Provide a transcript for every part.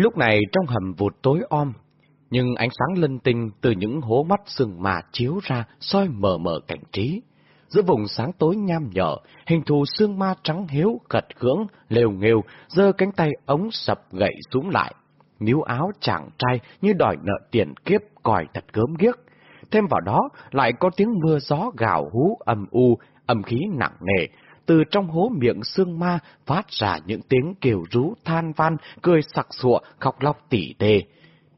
Lúc này trong hầm vụt tối om, nhưng ánh sáng linh tinh từ những hố mắt sừng mà chiếu ra soi mờ mờ cảnh trí. Giữa vùng sáng tối nham nhở, hình thù xương ma trắng hiếu, gật gưỡng, lều nghêu, giơ cánh tay ống sập gậy xuống lại. Níu áo chàng trai như đòi nợ tiền kiếp còi thật gớm ghiếc. Thêm vào đó lại có tiếng mưa gió gào hú âm u, âm khí nặng nề, từ trong hố miệng xương ma phát ra những tiếng kêu rú than van, cười sặc sụa, khóc lóc tỉ tê.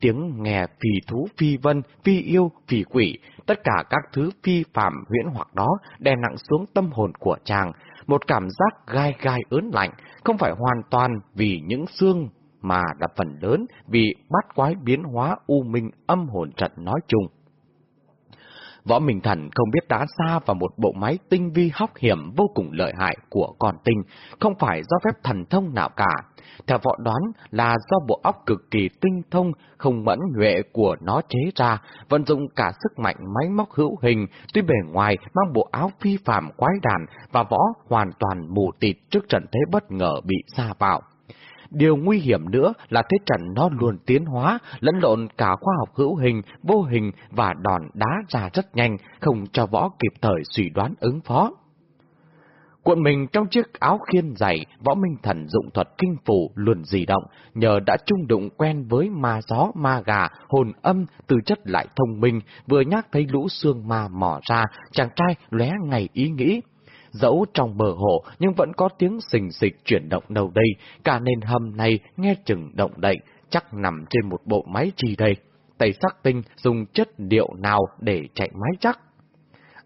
Tiếng nghe phi thú phi vân, phi yêu, phi quỷ, tất cả các thứ phi phạm huyễn hoặc đó đè nặng xuống tâm hồn của chàng, một cảm giác gai gai ớn lạnh, không phải hoàn toàn vì những xương mà là phần lớn vì bát quái biến hóa u minh âm hồn trận nói chung. Võ Minh Thần không biết đã xa vào một bộ máy tinh vi hóc hiểm vô cùng lợi hại của con tinh, không phải do phép thần thông nào cả. Theo võ đoán là do bộ óc cực kỳ tinh thông, không mẫn nhuệ của nó chế ra, vận dụng cả sức mạnh máy móc hữu hình, tuy bề ngoài mang bộ áo phi phạm quái đàn và võ hoàn toàn mù tịt trước trận thế bất ngờ bị xa vào. Điều nguy hiểm nữa là thế trận nó luôn tiến hóa, lẫn lộn cả khoa học hữu hình, vô hình và đòn đá ra rất nhanh, không cho võ kịp thời suy đoán ứng phó. Cuộn mình trong chiếc áo khiên dày, võ minh thần dụng thuật kinh phủ luồn di động, nhờ đã chung đụng quen với ma gió, ma gà, hồn âm, từ chất lại thông minh, vừa nhắc thấy lũ xương ma mò ra, chàng trai lóe ngày ý nghĩ, dẫu trong bờ hồ nhưng vẫn có tiếng xình xịch chuyển động đâu đây, cả nền hầm này nghe chừng động đậy, chắc nằm trên một bộ máy trì đây. Tây sắc tinh dùng chất điệu nào để chạy máy chắc?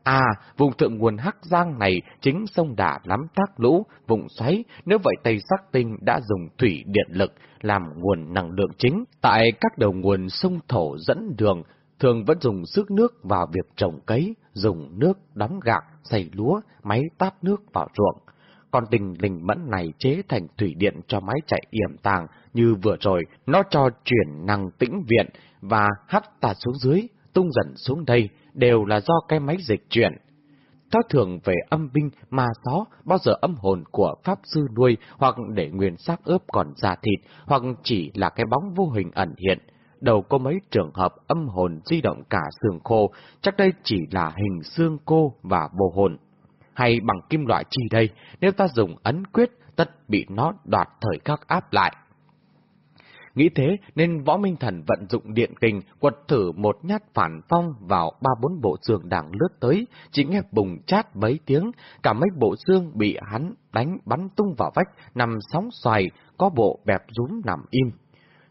À, vùng thượng nguồn Hắc Giang này chính sông Đà lắm thác lũ, vùng xoáy, nếu vậy Tây Sắc Tinh đã dùng thủy điện lực làm nguồn năng lượng chính. Tại các đầu nguồn sông Thổ dẫn đường, thường vẫn dùng sức nước vào việc trồng cấy, dùng nước đóng gạc, xay lúa, máy tát nước vào ruộng. Còn tình linh mẫn này chế thành thủy điện cho máy chạy yểm tàng như vừa rồi, nó cho chuyển năng tĩnh viện và hắt ta xuống dưới, tung dần xuống đây, đều là do cái máy dịch chuyển. Thói thường về âm binh, ma gió, bao giờ âm hồn của Pháp Sư nuôi hoặc để nguyên xác ướp còn già thịt, hoặc chỉ là cái bóng vô hình ẩn hiện, đầu có mấy trường hợp âm hồn di động cả xương khô, chắc đây chỉ là hình xương cô và bồ hồn. Hay bằng kim loại chi đây, nếu ta dùng ấn quyết, tất bị nó đoạt thời khắc áp lại. Nghĩ thế nên võ minh thần vận dụng điện kình quật thử một nhát phản phong vào ba bốn bộ xương đang lướt tới, chỉ nghe bùng chát mấy tiếng, cả mấy bộ xương bị hắn đánh bắn tung vào vách, nằm sóng xoài, có bộ bẹp rúm nằm im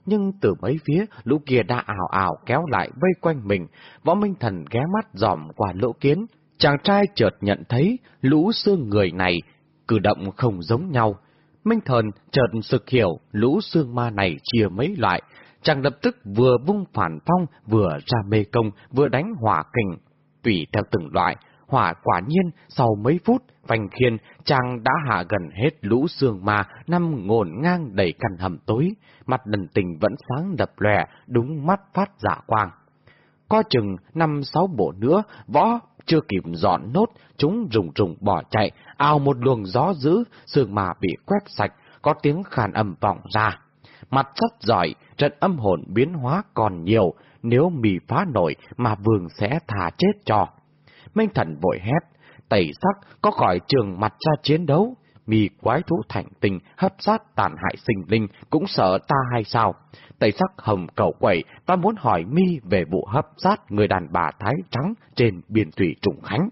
nhưng từ mấy phía, lũ kia đã ảo ảo kéo lại vây quanh mình, võ minh thần ghé mắt dòm qua lỗ kiến. Chàng trai chợt nhận thấy lũ xương người này cử động không giống nhau. Minh thần chợt sực hiểu lũ xương ma này chia mấy loại, chàng lập tức vừa vung phản phong, vừa ra mê công, vừa đánh hỏa kình. Tùy theo từng loại, hỏa quả nhiên sau mấy phút, vành khiên, chàng đã hạ gần hết lũ xương ma, năm ngổn ngang đầy căn hầm tối, mặt đần tình vẫn sáng đập lòe, đúng mắt phát giả quang. Có chừng năm sáu bộ nữa, võ chưa kịp dọn nốt, chúng rùng rùng bỏ chạy, ào một luồng gió dữ, xương ma bị quét sạch, có tiếng khàn âm vọng ra. Mặt rất giỏi, trận âm hồn biến hóa còn nhiều, nếu mì phá nổi mà vương sẽ thả chết cho. Minh thần vội hét, tẩy sắc có khỏi trường mặt ra chiến đấu, mì quái thú thành tình hấp sát tàn hại sinh linh cũng sợ ta hay sao? Tây sắc hồng cầu quẩy, ta muốn hỏi mi về vụ hấp sát người đàn bà Thái Trắng trên biển thủy Trùng Khánh.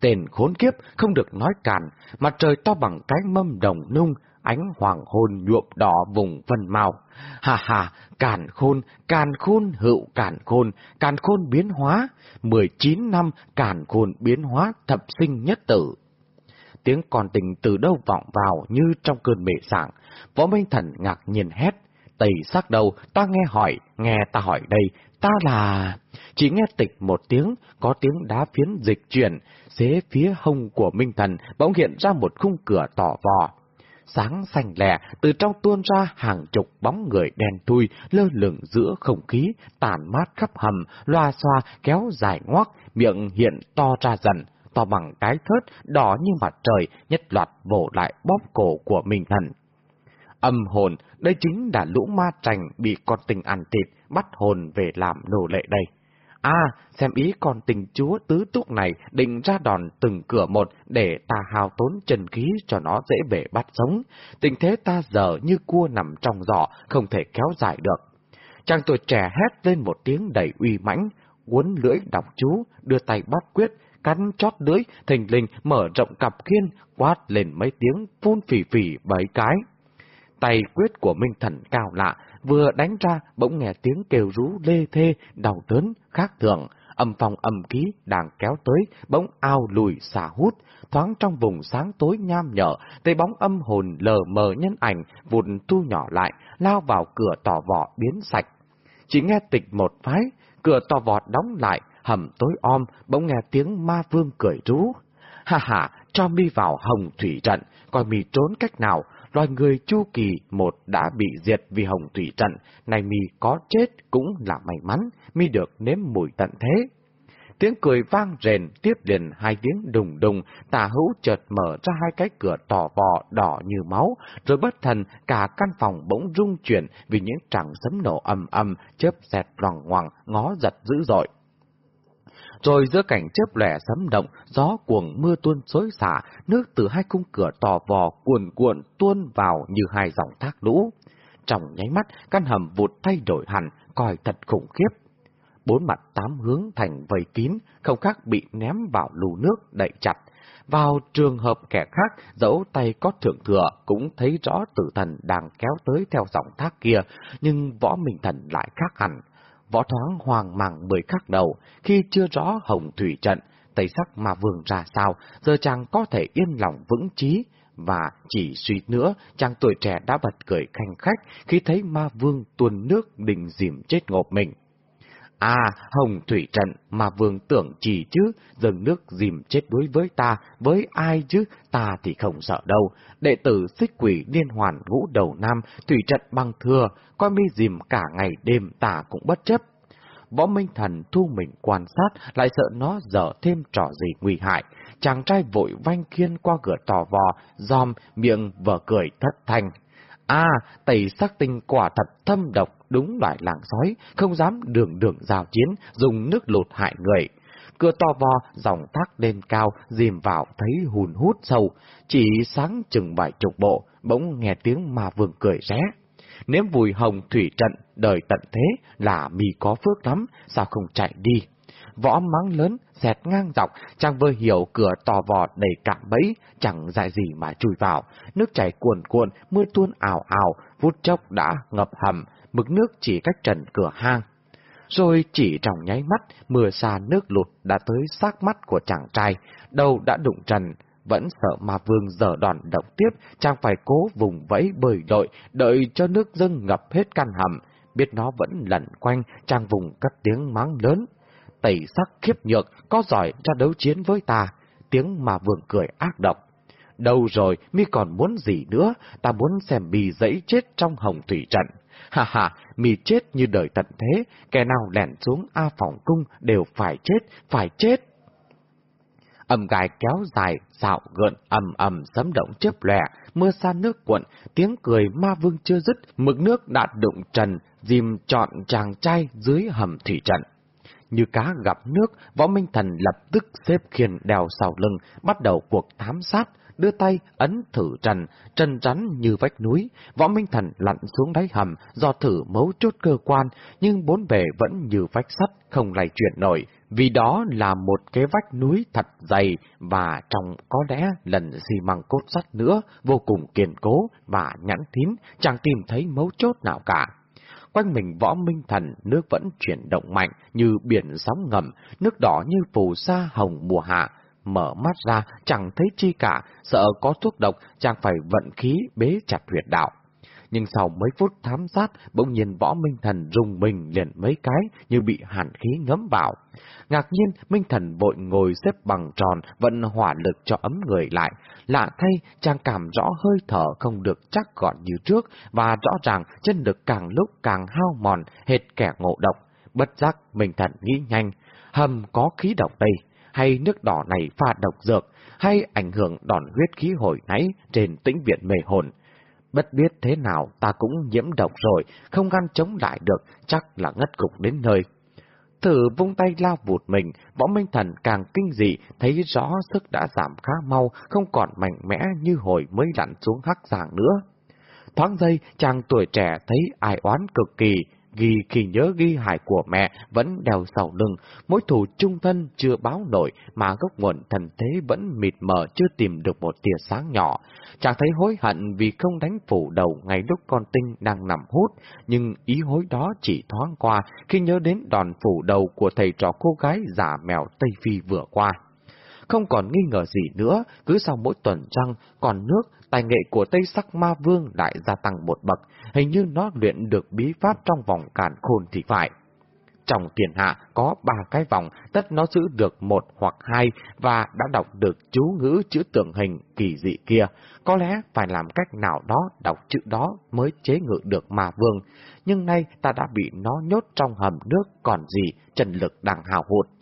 Tên khốn kiếp không được nói càn, mặt trời to bằng cái mâm đồng nung, ánh hoàng hôn nhuộm đỏ vùng vân màu. Hà hà, càn khôn, càn khôn hữu càn khôn, càn khôn biến hóa, 19 năm càn khôn biến hóa thập sinh nhất tử. Tiếng còn tình từ đâu vọng vào như trong cơn mệ sảng, võ minh thần ngạc nhiên hét. Tây sắc đầu, ta nghe hỏi, nghe ta hỏi đây, ta là... Chỉ nghe tịch một tiếng, có tiếng đá phiến dịch chuyển, xế phía hông của Minh Thần bỗng hiện ra một khung cửa tỏ vò sáng xanh lẻ, từ trong tuôn ra hàng chục bóng người đen thui, lơ lửng giữa không khí, tàn mát khắp hầm, loa xoa, kéo dài ngoác, miệng hiện to ra dần, to bằng cái thớt, đỏ như mặt trời, nhất loạt vỗ lại bóp cổ của mình thần. Âm hồn, đây chính là lũ ma trành bị con tình ăn thịt, bắt hồn về làm nô lệ đây. À, xem ý con tình chúa tứ túc này định ra đòn từng cửa một để ta hào tốn chân khí cho nó dễ bể bắt sống. Tình thế ta giờ như cua nằm trong giỏ, không thể kéo dài được. Chàng tuổi trẻ hét lên một tiếng đầy uy mãnh, uốn lưỡi đọc chú, đưa tay bắt quyết, cắn chót lưỡi, thình lình mở rộng cặp khiên, quát lên mấy tiếng phun phỉ phỉ bảy cái. Tay quyết của Minh Thần cao lạ, vừa đánh ra bỗng nghe tiếng kêu rú lê thê, đau đớn, khác thường. Âm phòng âm ký đang kéo tới, bỗng ao lùi xả hút, thoáng trong vùng sáng tối nham nhở, tay bóng âm hồn lờ mờ nhân ảnh, vụt thu nhỏ lại, lao vào cửa tỏ vỏ biến sạch. Chỉ nghe tịch một phái, cửa tỏ vỏ đóng lại, hầm tối om, bỗng nghe tiếng ma vương cười rú. Ha ha, cho mi vào hồng thủy trận, coi mi trốn cách nào, loài người chu kỳ một đã bị diệt vì hồng thủy trận, này mi có chết cũng là may mắn, mi được nếm mùi tận thế. Tiếng cười vang rền, tiếp liền hai tiếng đùng đùng, tà hữu chợt mở ra hai cái cửa tỏ vò đỏ như máu, rồi bất thần cả căn phòng bỗng rung chuyển vì những tràng sấm nổ ầm ầm, chớp xẹt loằng ngoằng, ngó giật dữ dội rồi giữa cảnh chớp lẻ sấm động, gió cuồng mưa tuôn xối xả, nước từ hai cung cửa tò vò cuồn cuộn tuôn vào như hai dòng thác lũ. Trong nháy mắt, căn hầm vụt thay đổi hẳn, coi thật khủng khiếp. Bốn mặt tám hướng thành vây kín, không khác bị ném vào lù nước đậy chặt. Vào trường hợp kẻ khác, dẫu tay có thượng thừa, cũng thấy rõ tử thần đang kéo tới theo dòng thác kia, nhưng võ minh thần lại khác hẳn võ thoáng hoàng màng bởi khắc đầu, khi chưa rõ hồng thủy trận, tây sắc mà vương ra sao, giờ chàng có thể yên lòng vững trí, và chỉ suy nữa, chàng tuổi trẻ đã bật cười khanh khách khi thấy ma vương tuôn nước định dìm chết ngộp mình. À, hồng thủy trận mà vương tưởng chỉ chứ, dừng nước dìm chết đuối với ta, với ai chứ, ta thì không sợ đâu. Đệ tử xích quỷ liên hoàn ngũ đầu nam, thủy trận băng thưa, coi mi dìm cả ngày đêm ta cũng bất chấp. Võ Minh Thần thu mình quan sát, lại sợ nó dở thêm trò gì nguy hại. Chàng trai vội vanh khiên qua cửa tò vò, giòm, miệng vờ cười thất thanh. À, tẩy sắc tinh quả thật thâm độc, đúng loại làng sói, không dám đường đường giao chiến, dùng nước lột hại người. Cửa to vo, dòng thác lên cao, dìm vào thấy hùn hút sâu, chỉ sáng chừng vài chục bộ, bỗng nghe tiếng mà vương cười ré. Nếm vùi hồng thủy trận, đời tận thế là mi có phước lắm, sao không chạy đi? Võ mắng lớn, xẹt ngang dọc, chàng vơ hiểu cửa to vò đầy cạm bẫy, chẳng dại gì mà chui vào. Nước chảy cuồn cuộn, mưa tuôn ảo ảo, vút chốc đã ngập hầm, mực nước chỉ cách trần cửa hang. Rồi chỉ trong nháy mắt, mưa xa nước lụt đã tới sát mắt của chàng trai, đầu đã đụng trần, vẫn sợ mà vương dở đòn động tiếp, chàng phải cố vùng vẫy bơi đội, đợi cho nước dâng ngập hết căn hầm, biết nó vẫn lẩn quanh, chàng vùng cất tiếng mắng lớn. Tẩy sắc khiếp nhược, có giỏi ra đấu chiến với ta, tiếng mà vương cười ác độc. Đâu rồi, mi còn muốn gì nữa, ta muốn xem bì dẫy chết trong hồng thủy trận. Ha ha, mi chết như đời tận thế, kẻ nào lẻn xuống A phòng cung đều phải chết, phải chết. Âm gai kéo dài, xạo gợn ầm ầm sấm động chớp lẻ, mưa sa nước cuộn, tiếng cười ma vương chưa dứt, mực nước đã đụng trần, dìm trọn chàng trai dưới hầm thủy trận. Như cá gặp nước, võ minh thần lập tức xếp khiên đèo sau lưng, bắt đầu cuộc thám sát, đưa tay ấn thử trần, trần rắn như vách núi. Võ Minh Thần lặn xuống đáy hầm do thử mấu chốt cơ quan, nhưng bốn bề vẫn như vách sắt, không lay chuyển nổi. Vì đó là một cái vách núi thật dày và trong có lẽ lần xi măng cốt sắt nữa, vô cùng kiên cố và nhẵn thín, chẳng tìm thấy mấu chốt nào cả. Quanh mình võ minh thần, nước vẫn chuyển động mạnh như biển sóng ngầm, nước đỏ như phù sa hồng mùa hạ, mở mắt ra chẳng thấy chi cả, sợ có thuốc độc, chàng phải vận khí bế chặt huyệt đạo. Nhưng sau mấy phút thám sát, bỗng nhiên võ Minh Thần rùng mình liền mấy cái như bị hàn khí ngấm vào. Ngạc nhiên, Minh Thần vội ngồi xếp bằng tròn, vận hỏa lực cho ấm người lại. Lạ thay, chàng cảm rõ hơi thở không được chắc gọn như trước, và rõ ràng chân lực càng lúc càng hao mòn, hệt kẻ ngộ độc. Bất giác, Minh Thần nghĩ nhanh, hầm có khí độc đây hay nước đỏ này pha độc dược, hay ảnh hưởng đòn huyết khí hồi nãy trên tĩnh viện mề hồn. Bất biết thế nào ta cũng nhiễm độc rồi, không ngăn chống lại được, chắc là ngất cục đến nơi. Thử vung tay lao vụt mình, võ minh thần càng kinh dị, thấy rõ sức đã giảm khá mau, không còn mạnh mẽ như hồi mới lặn xuống hắc giảng nữa. Thoáng giây, chàng tuổi trẻ thấy ai oán cực kỳ, ghi khi nhớ ghi hại của mẹ vẫn đeo sau lưng, mối thù trung thân chưa báo nổi mà gốc nguồn thần thế vẫn mịt mờ chưa tìm được một tia sáng nhỏ. Chàng thấy hối hận vì không đánh phủ đầu ngay lúc con tinh đang nằm hút, nhưng ý hối đó chỉ thoáng qua khi nhớ đến đòn phủ đầu của thầy trò cô gái giả mèo Tây Phi vừa qua. Không còn nghi ngờ gì nữa, cứ sau mỗi tuần trăng, còn nước, tài nghệ của Tây Sắc Ma Vương lại gia tăng một bậc, hình như nó luyện được bí pháp trong vòng càn khôn thì phải. Trong tiền hạ có ba cái vòng, tất nó giữ được một hoặc hai và đã đọc được chú ngữ chữ tượng hình kỳ dị kia. Có lẽ phải làm cách nào đó đọc chữ đó mới chế ngự được ma vương. Nhưng nay ta đã bị nó nhốt trong hầm nước còn gì, trần lực đang hào hụt.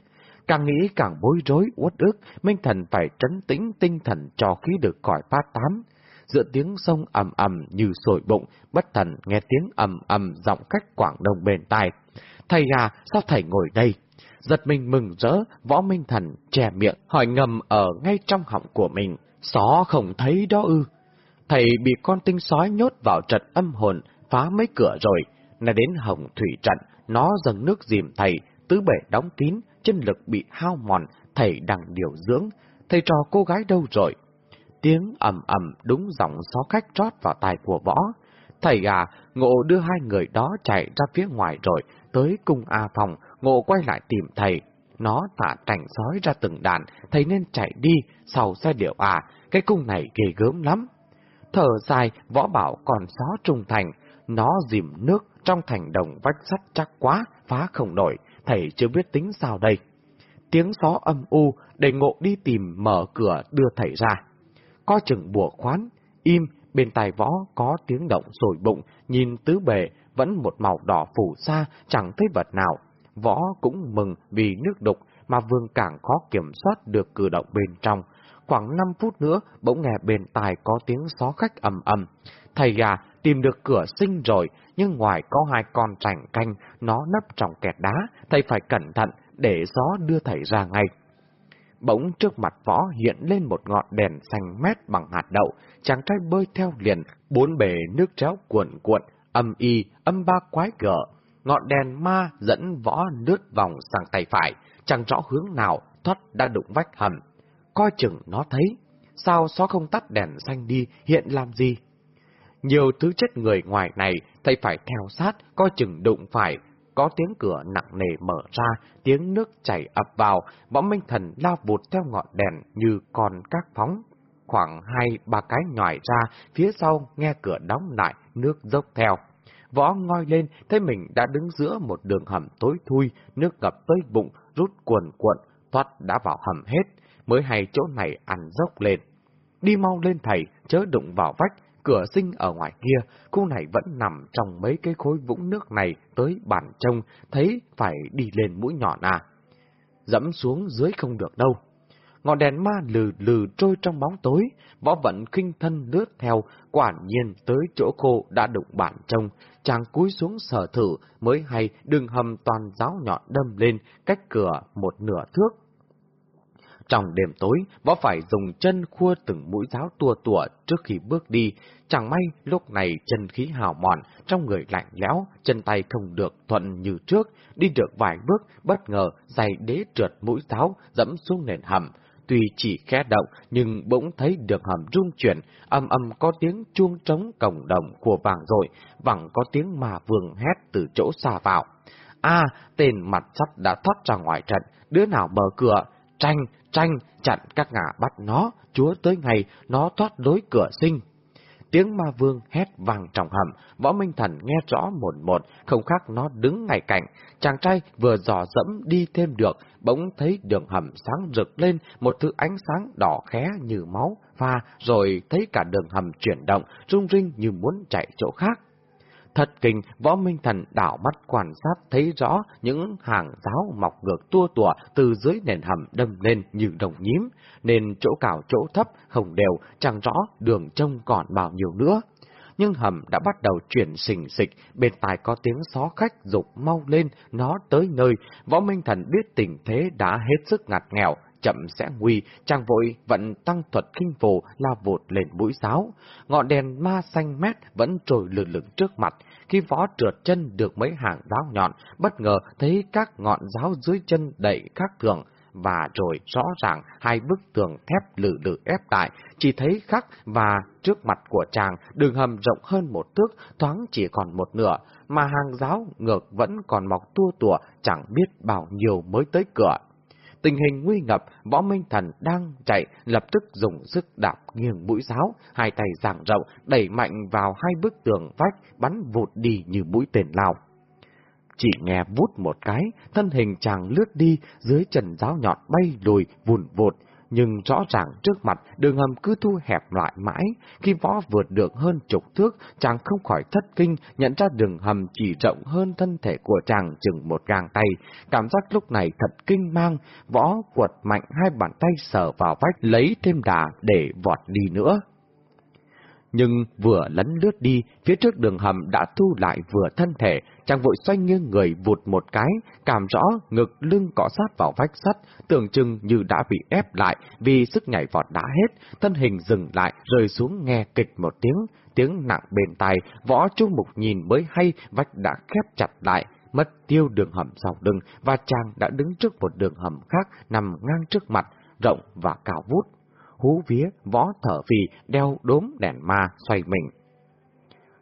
Càng nghĩ càng bối rối, uất ức, Minh Thần phải trấn tĩnh tinh thần cho khí được khỏi phát tám. Giữa tiếng sông ầm ầm như sồi bụng, bất thần nghe tiếng ầm ầm giọng cách Quảng Đông bên tai. Thầy à, sao thầy ngồi đây? Giật mình mừng rỡ, võ Minh Thần che miệng, hỏi ngầm ở ngay trong họng của mình. Xó không thấy đó ư. Thầy bị con tinh sói nhốt vào trận âm hồn, phá mấy cửa rồi. Này đến hồng thủy trận, nó dâng nước dìm thầy, tứ bể đóng kín, chân lực bị hao mòn, thầy đang điều dưỡng, thầy trò cô gái đâu rồi? Tiếng ầm ầm đúng giọng xó khách trót vào tai của võ. Thầy à, ngộ đưa hai người đó chạy ra phía ngoài rồi, tới cung A phòng, ngộ quay lại tìm thầy. Nó thả cảnh sói ra từng đàn, thầy nên chạy đi, sau xe điệu à, cái cung này ghê gớm lắm. Thở dài, võ bảo còn xó trung thành, nó dìm nước trong thành đồng vách sắt chắc quá, phá không nổi, thầy chưa biết tính sao đây. Tiếng gió âm u, để ngộ đi tìm mở cửa đưa thầy ra. Có chừng bùa khoán, im, bên tai võ có tiếng động sồi bụng, nhìn tứ bề, vẫn một màu đỏ phủ xa, chẳng thấy vật nào. Võ cũng mừng vì nước đục mà vương càng khó kiểm soát được cử động bên trong. Khoảng 5 phút nữa, bỗng nghe bên tai có tiếng gió khách ầm ầm. Thầy gà tìm được cửa sinh rồi, nhưng ngoài có hai con trành canh, nó nấp trong kẹt đá, thầy phải cẩn thận để gió đưa thầy ra ngay. Bỗng trước mặt võ hiện lên một ngọn đèn xanh mét bằng hạt đậu, chàng trai bơi theo liền, bốn bề nước tréo cuộn cuộn, âm y, âm ba quái gở. Ngọn đèn ma dẫn võ lướt vòng sang tay phải, chẳng rõ hướng nào, thoát đã đụng vách hầm. Coi chừng nó thấy, sao xó không tắt đèn xanh đi, hiện làm gì? Nhiều thứ chết người ngoài này, thầy phải theo sát, coi chừng đụng phải. Có tiếng cửa nặng nề mở ra, tiếng nước chảy ập vào, võ minh thần lao vụt theo ngọn đèn như con các phóng. Khoảng hai ba cái nhòi ra, phía sau nghe cửa đóng lại, nước dốc theo. Võ ngoi lên, thấy mình đã đứng giữa một đường hầm tối thui, nước ngập tới bụng, rút cuồn cuộn, thoát đã vào hầm hết, mới hay chỗ này ăn dốc lên. Đi mau lên thầy, chớ đụng vào vách, cửa sinh ở ngoài kia, khu này vẫn nằm trong mấy cái khối vũng nước này tới bản trông, thấy phải đi lên mũi nhọn à. Dẫm xuống dưới không được đâu. Ngọn đèn ma lừ lừ trôi trong bóng tối, võ vận kinh thân lướt theo, quả nhiên tới chỗ cô đã đụng bản trông, chàng cúi xuống sở thử mới hay đường hầm toàn giáo nhọn đâm lên, cách cửa một nửa thước trong đêm tối, võ phải dùng chân khua từng mũi giáo tua tủa trước khi bước đi. Chẳng may lúc này chân khí hào mòn, trong người lạnh lẽo, chân tay không được thuận như trước, đi được vài bước, bất ngờ giày đế trượt mũi giáo, dẫm xuống nền hầm. Tuy chỉ khẽ động, nhưng bỗng thấy đường hầm rung chuyển, âm âm có tiếng chuông trống cổng đồng của vàng rồi, vẳng có tiếng mà vương hét từ chỗ xa vào. a tên mặt sắt đã thoát ra ngoài trận, đứa nào mở cửa, tranh, tranh, chặn các ngã bắt nó, chúa tới ngày nó thoát lối cửa sinh. Tiếng ma vương hét vang trong hầm, võ minh thần nghe rõ một một, không khác nó đứng ngay cạnh. Chàng trai vừa dò dẫm đi thêm được, bỗng thấy đường hầm sáng rực lên một thứ ánh sáng đỏ khé như máu, pha rồi thấy cả đường hầm chuyển động, rung rinh như muốn chạy chỗ khác. Thật kinh, võ minh thần đảo mắt quan sát thấy rõ những hàng giáo mọc ngược tua tủa từ dưới nền hầm đâm lên như đồng nhím, nên chỗ cao chỗ thấp hồng đều, chẳng rõ đường trông còn bao nhiêu nữa. nhưng hầm đã bắt đầu chuyển xình xịch, bên tai có tiếng xó khách dục mau lên, nó tới nơi, võ minh thần biết tình thế đã hết sức ngặt nghèo, chậm sẽ nguy, chàng vội vẫn tăng thuật kinh phù la vụt lên mũi giáo. Ngọn đèn ma xanh mét vẫn trồi lử lửng trước mặt, khi võ trượt chân được mấy hàng giáo nhọn, bất ngờ thấy các ngọn giáo dưới chân đậy khác thường, và rồi rõ ràng hai bức tường thép lử lử ép lại, chỉ thấy khắc và trước mặt của chàng đường hầm rộng hơn một thước, thoáng chỉ còn một nửa, mà hàng giáo ngược vẫn còn mọc tua tủa, chẳng biết bao nhiêu mới tới cửa. Tình hình nguy ngập, võ minh thần đang chạy, lập tức dùng sức đạp nghiêng mũi giáo, hai tay giảng rộng, đẩy mạnh vào hai bức tường vách, bắn vụt đi như mũi tên lao. Chỉ nghe vút một cái, thân hình chàng lướt đi, dưới trần giáo nhọn bay lùi, vùn vụt, nhưng rõ ràng trước mặt đường hầm cứ thu hẹp lại mãi. Khi võ vượt được hơn chục thước, chàng không khỏi thất kinh, nhận ra đường hầm chỉ rộng hơn thân thể của chàng chừng một gang tay. Cảm giác lúc này thật kinh mang, võ quật mạnh hai bàn tay sờ vào vách lấy thêm đà để vọt đi nữa nhưng vừa lấn lướt đi, phía trước đường hầm đã thu lại vừa thân thể, chàng vội xoay nghiêng người vụt một cái, cảm rõ ngực lưng cọ sát vào vách sắt, tưởng chừng như đã bị ép lại vì sức nhảy vọt đã hết, thân hình dừng lại, rơi xuống nghe kịch một tiếng, tiếng nặng bên tai, võ trung mục nhìn mới hay vách đã khép chặt lại, mất tiêu đường hầm sau lưng và chàng đã đứng trước một đường hầm khác nằm ngang trước mặt, rộng và cao vút hú vía, võ thở phì, đeo đốm đèn ma xoay mình.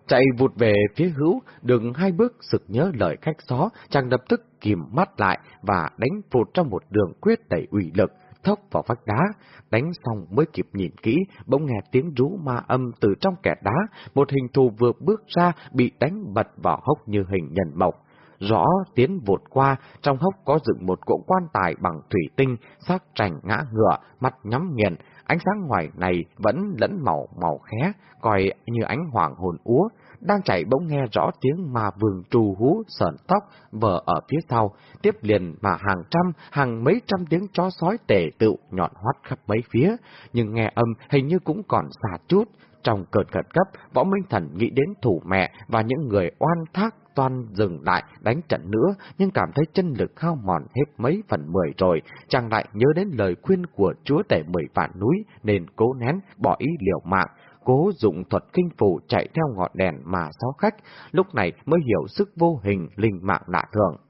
Chạy vụt về phía hữu, đừng hai bước sực nhớ lời khách gió, chàng lập tức kìm mắt lại và đánh phụt trong một đường quyết đầy ủy lực, thốc vào vách đá. Đánh xong mới kịp nhìn kỹ, bỗng nghe tiếng rú ma âm từ trong kẻ đá, một hình thù vừa bước ra bị đánh bật vào hốc như hình nhân mộc. Rõ tiến vụt qua, trong hốc có dựng một cỗ quan tài bằng thủy tinh, xác trành ngã ngựa, mặt nhắm nghiền, Ánh sáng ngoài này vẫn lẫn màu màu khé, coi như ánh hoàng hồn úa, đang chạy bỗng nghe rõ tiếng mà vườn trù hú sờn tóc vờ ở phía sau, tiếp liền mà hàng trăm, hàng mấy trăm tiếng chó sói tề tựu nhọn hoắt khắp mấy phía, nhưng nghe âm hình như cũng còn xa chút. Trong cơn khẩn cấp, võ minh thần nghĩ đến thủ mẹ và những người oan thác toan dừng lại đánh trận nữa, nhưng cảm thấy chân lực hao mòn hết mấy phần mười rồi, chàng lại nhớ đến lời khuyên của chúa tể mười vạn núi, nên cố nén, bỏ ý liều mạng, cố dụng thuật kinh phủ chạy theo ngọn đèn mà sáu khách, lúc này mới hiểu sức vô hình linh mạng lạ thường.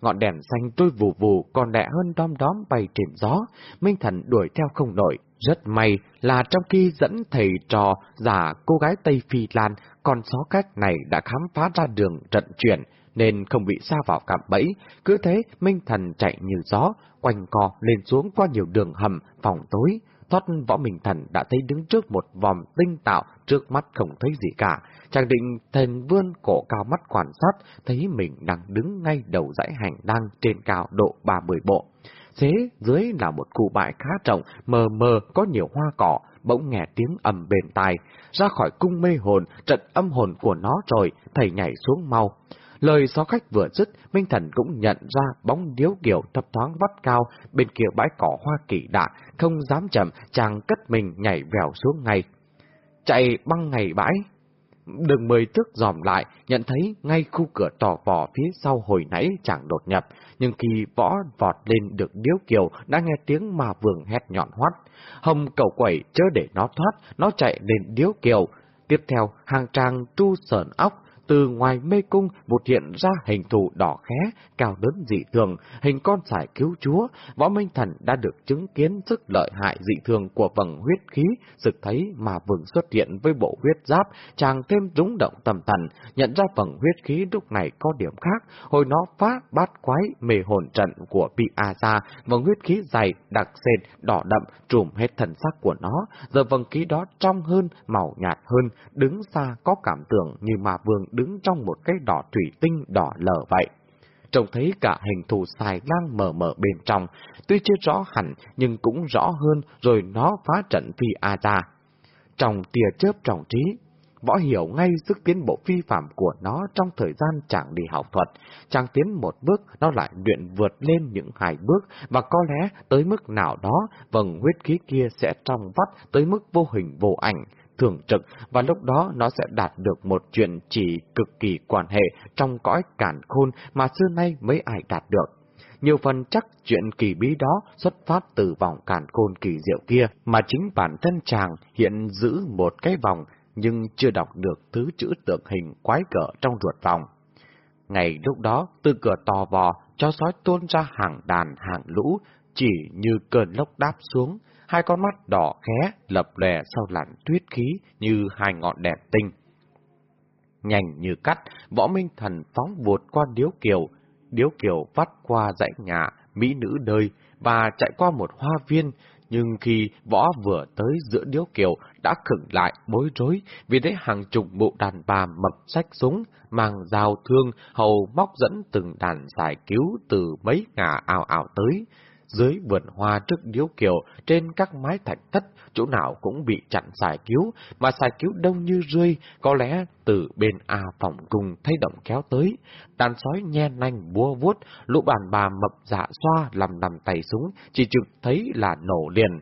Ngọn đèn xanh trôi vù vù còn đẹ hơn đom đóm bay trên gió, Minh Thần đuổi theo không nổi. Rất may là trong khi dẫn thầy trò giả cô gái Tây Phi Lan con xó cách này đã khám phá ra đường trận chuyển, nên không bị xa vào cạm bẫy. Cứ thế, Minh Thần chạy như gió, quanh co lên xuống qua nhiều đường hầm, phòng tối. Thoát võ mình Thần đã thấy đứng trước một vòng tinh tạo, trước mắt không thấy gì cả. Chàng định thần vươn cổ cao mắt quan sát, thấy mình đang đứng ngay đầu dãy hành đang trên cao độ 30 bộ. Thế dưới là một khu bãi khá rộng, mờ mờ có nhiều hoa cỏ, bỗng nghe tiếng ầm bên tai. Ra khỏi cung mê hồn, trận âm hồn của nó rồi, thầy nhảy xuống mau. Lời gió khách vừa dứt, Minh Thần cũng nhận ra bóng điếu kiểu thấp thoáng vắt cao, bên kia bãi cỏ hoa kỳ đạ, không dám chậm, chàng cất mình nhảy vèo xuống ngay. Chạy băng ngày bãi, Đường mười thức dòm lại, nhận thấy ngay khu cửa tỏ vò phía sau hồi nãy chàng đột nhập, nhưng khi võ vọt lên được điếu kiều đã nghe tiếng mà vườn hét nhọn hoắt. Hồng cầu quẩy chớ để nó thoát, nó chạy lên điếu kiều. Tiếp theo, hàng trang tu sờn óc, từ ngoài mê cung một hiện ra hình thù đỏ khé, cao đớn dị thường, hình con sải cứu chúa, võ minh thần đã được chứng kiến sức lợi hại dị thường của vầng huyết khí, sực thấy mà vừng xuất hiện với bộ huyết giáp, chàng thêm rúng động tâm thần, nhận ra vầng huyết khí lúc này có điểm khác, hồi nó phá bát quái mê hồn trận của Piazza, vầng huyết khí dày, đặc sệt, đỏ đậm, trùm hết thần sắc của nó, giờ vầng khí đó trong hơn, màu nhạt hơn, đứng xa có cảm tưởng như mà vương đứng trong một cái đỏ thủy tinh đỏ lở vậy. Trông thấy cả hình thù xài lang mờ mờ bên trong, tuy chưa rõ hẳn nhưng cũng rõ hơn rồi nó phá trận phi A ra. Trong tia chớp trọng trí, võ hiểu ngay sức tiến bộ phi phạm của nó trong thời gian chẳng đi học thuật. Chàng tiến một bước, nó lại luyện vượt lên những hai bước, và có lẽ tới mức nào đó, vầng huyết khí kia sẽ trong vắt tới mức vô hình vô ảnh, thường trực và lúc đó nó sẽ đạt được một chuyện chỉ cực kỳ quan hệ trong cõi cản khôn mà xưa nay mới ai đạt được. Nhiều phần chắc chuyện kỳ bí đó xuất phát từ vòng cản khôn kỳ diệu kia mà chính bản thân chàng hiện giữ một cái vòng nhưng chưa đọc được thứ chữ tượng hình quái cỡ trong ruột vòng. Ngày lúc đó, từ cửa to vò, cho sói tuôn ra hàng đàn hàng lũ, chỉ như cơn lốc đáp xuống, hai con mắt đỏ khé lập lè sau làn tuyết khí như hai ngọn đèn tinh. Nhanh như cắt, võ minh thần phóng vụt qua điếu kiều, điếu kiều vắt qua dãy nhà, mỹ nữ đời, và chạy qua một hoa viên, nhưng khi võ vừa tới giữa điếu kiều đã khựng lại bối rối vì thấy hàng chục bộ đàn bà mập sách súng, mang dao thương, hầu móc dẫn từng đàn giải cứu từ mấy ngả ảo ảo tới. Dưới vườn hoa trước điếu kiều, trên các mái thạch thất, chỗ nào cũng bị chặn xài cứu, mà xài cứu đông như rươi, có lẽ từ bên A phòng cùng thấy động kéo tới. Đàn sói nhe nanh búa vuốt, lũ bàn bà mập dạ xoa lầm nằm tay súng, chỉ trực thấy là nổ liền.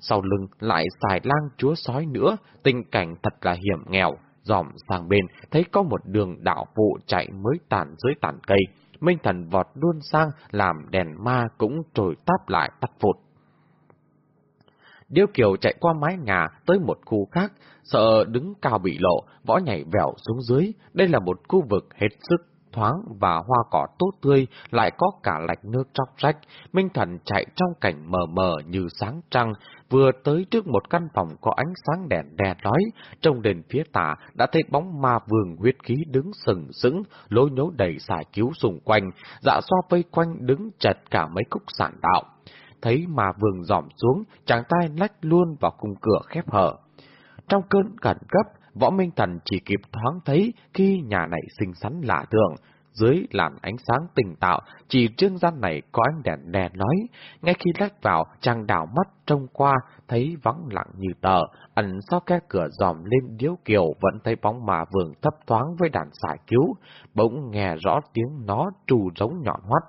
Sau lưng lại xài lang chúa sói nữa, tình cảnh thật là hiểm nghèo. Dòm sang bên, thấy có một đường đạo vụ chạy mới tàn dưới tàn cây. Minh thần vọt luôn sang, làm đèn ma cũng trồi táp lại tắt vụt. Điêu Kiều chạy qua mái nhà tới một khu khác, sợ đứng cao bị lộ, võ nhảy vèo xuống dưới. Đây là một khu vực hết sức thoáng và hoa cỏ tốt tươi, lại có cả lạch nước trong rách. Minh Thần chạy trong cảnh mờ mờ như sáng trăng, vừa tới trước một căn phòng có ánh sáng đèn đè lói, trong đền phía tả đã thấy bóng ma vương huyết khí đứng sừng sững, lối nhố đầy xài cứu xung quanh, dạ xoa vây quanh đứng chật cả mấy cúc sản đạo. Thấy mà vương dòm xuống, chàng tay lách luôn vào cung cửa khép hở. Trong cơn cẩn cấp, Võ Minh Thần chỉ kịp thoáng thấy khi nhà này xinh xắn lạ thường, dưới làn ánh sáng tình tạo, chỉ trương gian này có ánh đèn đè nói. Ngay khi lách vào, chàng đảo mắt trông qua, thấy vắng lặng như tờ, ẩn sau cái cửa dòm lên điếu kiều vẫn thấy bóng mà vườn thấp thoáng với đàn xả cứu, bỗng nghe rõ tiếng nó trù giống nhọn hoắt.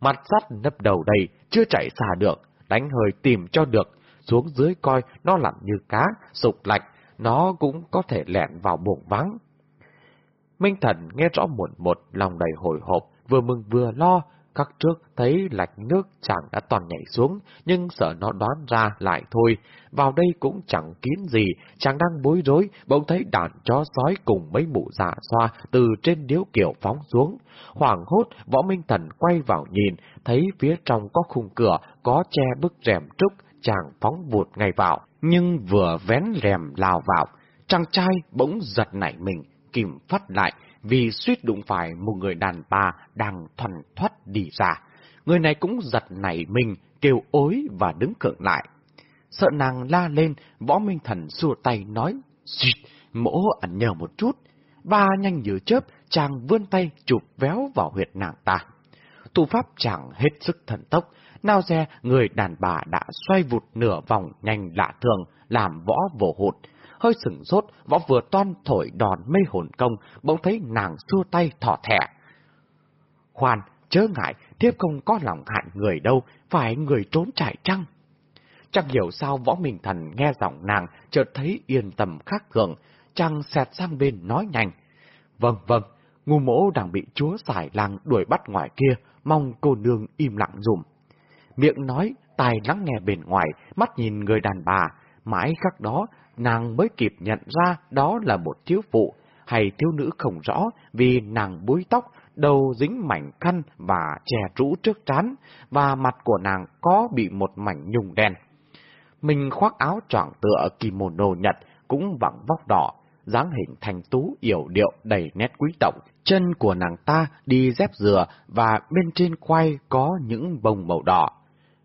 Mặt sắt nấp đầu đầy, chưa chạy xa được, đánh hơi tìm cho được, xuống dưới coi nó lặn như cá, sụp lạch, nó cũng có thể lẹn vào buồng vắng. Minh Thần nghe rõ muộn một, lòng đầy hồi hộp, vừa mừng vừa lo, các trước thấy lạch nước chàng đã toàn nhảy xuống, nhưng sợ nó đoán ra lại thôi. Vào đây cũng chẳng kín gì, chàng đang bối rối, bỗng thấy đàn chó sói cùng mấy mụ dạ xoa từ trên điếu kiểu phóng xuống. Hoàng hốt, võ minh thần quay vào nhìn, thấy phía trong có khung cửa, có che bức rèm trúc, chàng phóng vụt ngay vào. Nhưng vừa vén rèm lao vào, chàng trai bỗng giật nảy mình, kìm phát lại, vì suýt đụng phải một người đàn bà đang thoăn thoát đi ra. Người này cũng giật nảy mình, kêu ối và đứng cưỡng lại. Sợ nàng la lên, võ minh thần xua tay nói, Xịt, mỗ ẩn nhờ một chút. Ba nhanh như chớp, chàng vươn tay chụp véo vào huyệt nàng ta. Thủ pháp chẳng hết sức thần tốc, nào xe người đàn bà đã xoay vụt nửa vòng nhanh lạ thường, làm võ vồ hụt, hơi sừng sốt, võ vừa toan thổi đòn mê hồn công, bỗng thấy nàng xua tay thỏ thẻ. Khoan, chớ ngại, thiếp không có lòng hại người đâu, phải người trốn chạy chăng? Chẳng hiểu sao võ minh thần nghe giọng nàng, chợt thấy yên tâm khác thường, chàng xẹt sang bên nói nhanh. Vâng, vâng, ngu mỗ đang bị chúa xài làng đuổi bắt ngoài kia, mong cô nương im lặng dùm. Miệng nói, tai lắng nghe bên ngoài, mắt nhìn người đàn bà, mãi khắc đó nàng mới kịp nhận ra đó là một thiếu phụ hay thiếu nữ không rõ vì nàng búi tóc, đầu dính mảnh khăn và che rũ trước trán, và mặt của nàng có bị một mảnh nhung đen. Mình khoác áo choàng tựa kimono Nhật, cũng vẳng vóc đỏ, dáng hình thành tú yểu điệu đầy nét quý tộc. Chân của nàng ta đi dép dừa và bên trên quai có những bông màu đỏ.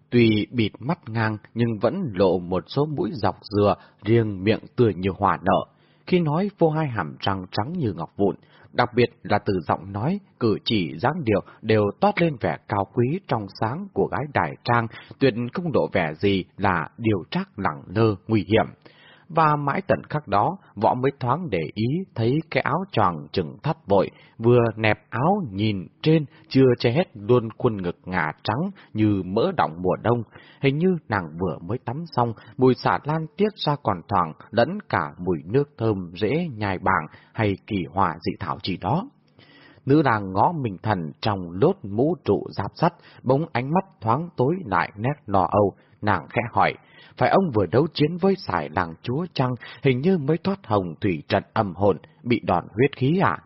Tuy bịt mắt ngang nhưng vẫn lộ một số mũi dọc dừa, riêng miệng tươi như hòa nở. Khi nói vô hai hàm răng trắng như ngọc vụn, đặc biệt là từ giọng nói, cử chỉ, dáng điệu đều toát lên vẻ cao quý trong sáng của gái đại trang, tuyệt không độ vẻ gì là điều trác lẳng lơ, nguy hiểm và mãi tận khắc đó, võ mới thoáng để ý thấy cái áo choàng chừng thắt vội, vừa nẹp áo nhìn trên, chưa che hết luôn khuôn ngực ngà trắng như mỡ đọng mùa đông. Hình như nàng vừa mới tắm xong, mùi xả lan tiết ra còn thoảng, lẫn cả mùi nước thơm dễ nhai bảng hay kỳ hòa dị thảo chỉ đó. Nữ nàng ngó mình thần trong lốt mũ trụ giáp sắt, bỗng ánh mắt thoáng tối lại nét nò âu, nàng khẽ hỏi, phải ông vừa đấu chiến với sải làng chúa chăng, hình như mới thoát hồng thủy trận âm hồn, bị đòn huyết khí à?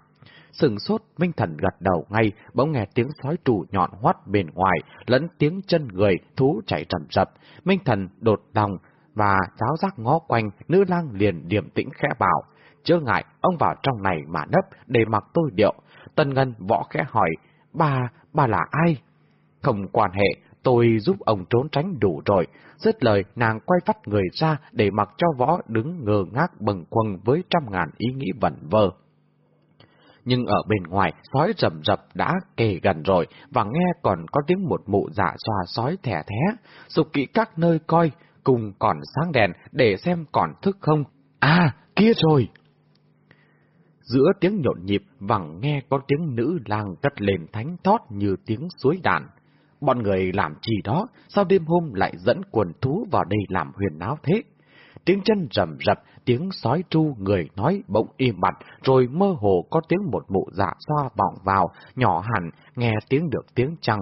Sừng sốt, Minh Thần gật đầu ngay, bỗng nghe tiếng sói trụ nhọn hoắt bên ngoài, lẫn tiếng chân người, thú chạy rầm rập. Minh Thần đột lòng, và giáo giác ngó quanh, nữ lang liền điềm tĩnh khẽ bảo. Chớ ngại, ông vào trong này mà nấp, để mặc tôi điệu. Tân Ngân võ khẽ hỏi, bà, bà là ai? Không quan hệ, tôi giúp ông trốn tránh đủ rồi. Dứt lời, nàng quay phát người ra để mặc cho võ đứng ngơ ngác bần quần với trăm ngàn ý nghĩ vẩn vơ. Nhưng ở bên ngoài, sói rầm rập đã kề gần rồi, và nghe còn có tiếng một mụ dạ xoa sói thẻ thé. Sục kỹ các nơi coi, cùng còn sáng đèn, để xem còn thức không. À, kia rồi! Giữa tiếng nhộn nhịp, vẳng nghe có tiếng nữ lang cất lên thánh thót như tiếng suối đàn. Bọn người làm gì đó, sao đêm hôm lại dẫn quần thú vào đây làm huyền náo thế? Tiếng chân rầm rập, tiếng sói tru người nói bỗng im mặt, rồi mơ hồ có tiếng một mụ dạ xoa vọng vào, nhỏ hẳn, nghe tiếng được tiếng trăng.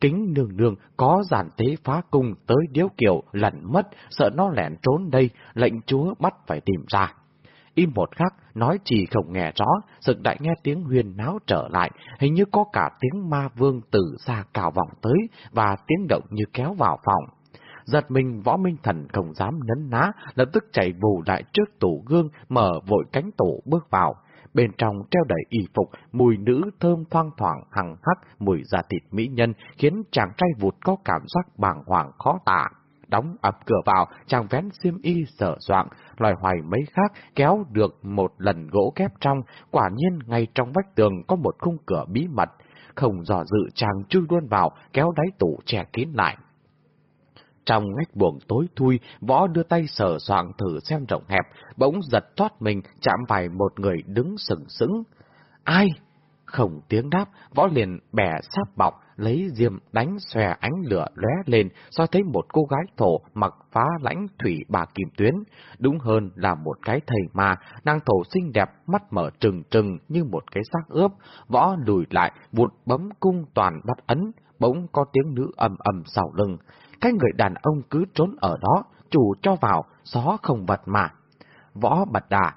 Kính nương nương có giản tế phá cung tới điếu kiểu lẩn mất, sợ nó lẻn trốn đây, lệnh chúa bắt phải tìm ra. Im một khắc, nói chỉ không nghe rõ, sực đại nghe tiếng huyền náo trở lại, hình như có cả tiếng ma vương từ xa cào vọng tới, và tiếng động như kéo vào phòng. Giật mình võ minh thần không dám nấn ná, lập tức chạy vù lại trước tủ gương, mở vội cánh tủ bước vào. Bên trong treo đầy y phục, mùi nữ thơm thoang thoảng hằng hắc, mùi da thịt mỹ nhân, khiến chàng trai vụt có cảm giác bàng hoàng khó tả. Đóng ập cửa vào, chàng vén xiêm y sợ soạn, loài hoài mấy khác kéo được một lần gỗ kép trong, quả nhiên ngay trong vách tường có một khung cửa bí mật. Không dò dự chàng chui luôn vào, kéo đáy tủ che kín lại. Trong ngách buồng tối thui, võ đưa tay sờ soạng thử xem rộng hẹp, bỗng giật thoát mình, chạm phải một người đứng sừng sững. Ai? Không tiếng đáp, võ liền bẻ sáp bọc, lấy diêm đánh xòe ánh lửa lóe lên, so thấy một cô gái thổ mặc phá lãnh thủy bà kim tuyến. Đúng hơn là một cái thầy mà, nàng thổ xinh đẹp, mắt mở trừng trừng như một cái xác ướp. Võ lùi lại, vụt bấm cung toàn bắt ấn, bỗng có tiếng nữ ầm ầm sau lưng. Cái người đàn ông cứ trốn ở đó, chủ cho vào, gió không vật mà. Võ bật đà,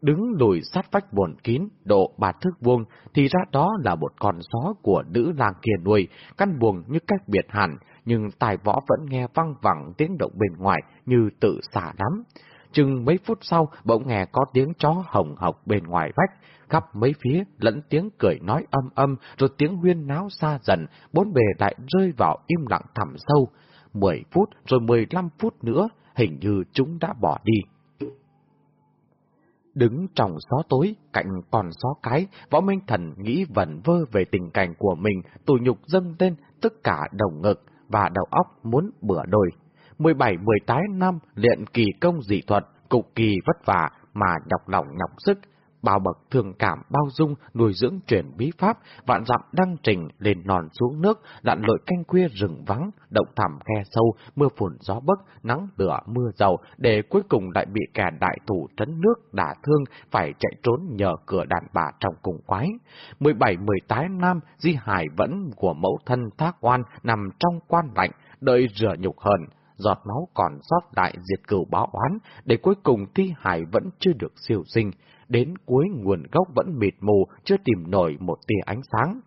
đứng lùi sát vách buồn kín, độ ba thước vuông, thì ra đó là một con gió của nữ làng kia nuôi, căn buồng như cách biệt hẳn, nhưng tài võ vẫn nghe văng vẳng tiếng động bên ngoài như tự xả lắm. Chừng mấy phút sau, bỗng nghe có tiếng chó hồng hộc bên ngoài vách, khắp mấy phía lẫn tiếng cười nói âm âm, rồi tiếng huyên náo xa dần, bốn bề lại rơi vào im lặng thẳm sâu. Mười phút, rồi mười lăm phút nữa, hình như chúng đã bỏ đi. Đứng trong gió tối, cạnh còn gió cái, võ minh thần nghĩ vẩn vơ về tình cảnh của mình, tù nhục dâng lên tất cả đồng ngực và đầu óc muốn bữa đôi. 17-18 năm luyện kỳ công dị thuật, cục kỳ vất vả mà nhọc lòng nhọc sức, bao bậc thường cảm bao dung nuôi dưỡng truyền bí pháp, vạn dặm đăng trình lên nòn xuống nước, lặn lội canh khuya rừng vắng, động thẳm khe sâu, mưa phùn gió bấc, nắng lửa mưa dầu, để cuối cùng lại bị kẻ đại thủ trấn nước đả thương, phải chạy trốn nhờ cửa đàn bà trong cùng quái. 17-18 năm, Di Hải vẫn của mẫu thân thác oan nằm trong quan lạnh, đợi rửa nhục hờn, giọt máu còn sót lại diệt cửu báo oán, để cuối cùng thi hải vẫn chưa được siêu sinh đến cuối nguồn gốc vẫn mịt mù, chưa tìm nổi một tia ánh sáng.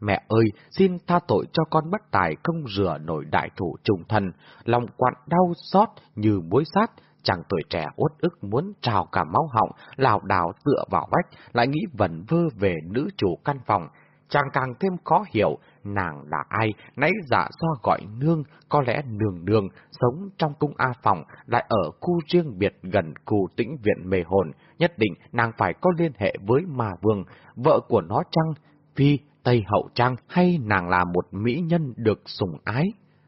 Mẹ ơi, xin tha tội cho con bất tài không rửa nổi đại thủ trùng thần, lòng quặn đau xót như muối sát, chàng tuổi trẻ uất ức muốn trào cả máu họng, lào đảo tựa vào vách, lại nghĩ vẩn vơ về nữ chủ căn phòng. Chàng càng thêm khó hiểu, nàng là ai, nãy giả do gọi nương, có lẽ nương nương, sống trong cung A Phòng, lại ở khu riêng biệt gần khu tĩnh viện mê hồn, nhất định nàng phải có liên hệ với ma vương, vợ của nó chăng, phi, tây hậu trang, hay nàng là một mỹ nhân được sủng ái,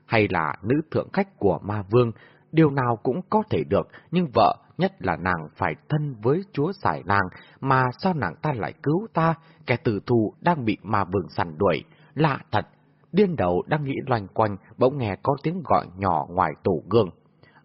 hay là nữ thượng khách của ma vương, điều nào cũng có thể được, nhưng vợ, nhất là nàng phải thân với chúa giải nàng, mà sao nàng ta lại cứu ta, kẻ tử thù đang bị ma vương săn đuổi. Lạ thật, điên đầu đang nghĩ loanh quanh, bỗng nghe có tiếng gọi nhỏ ngoài tủ gương.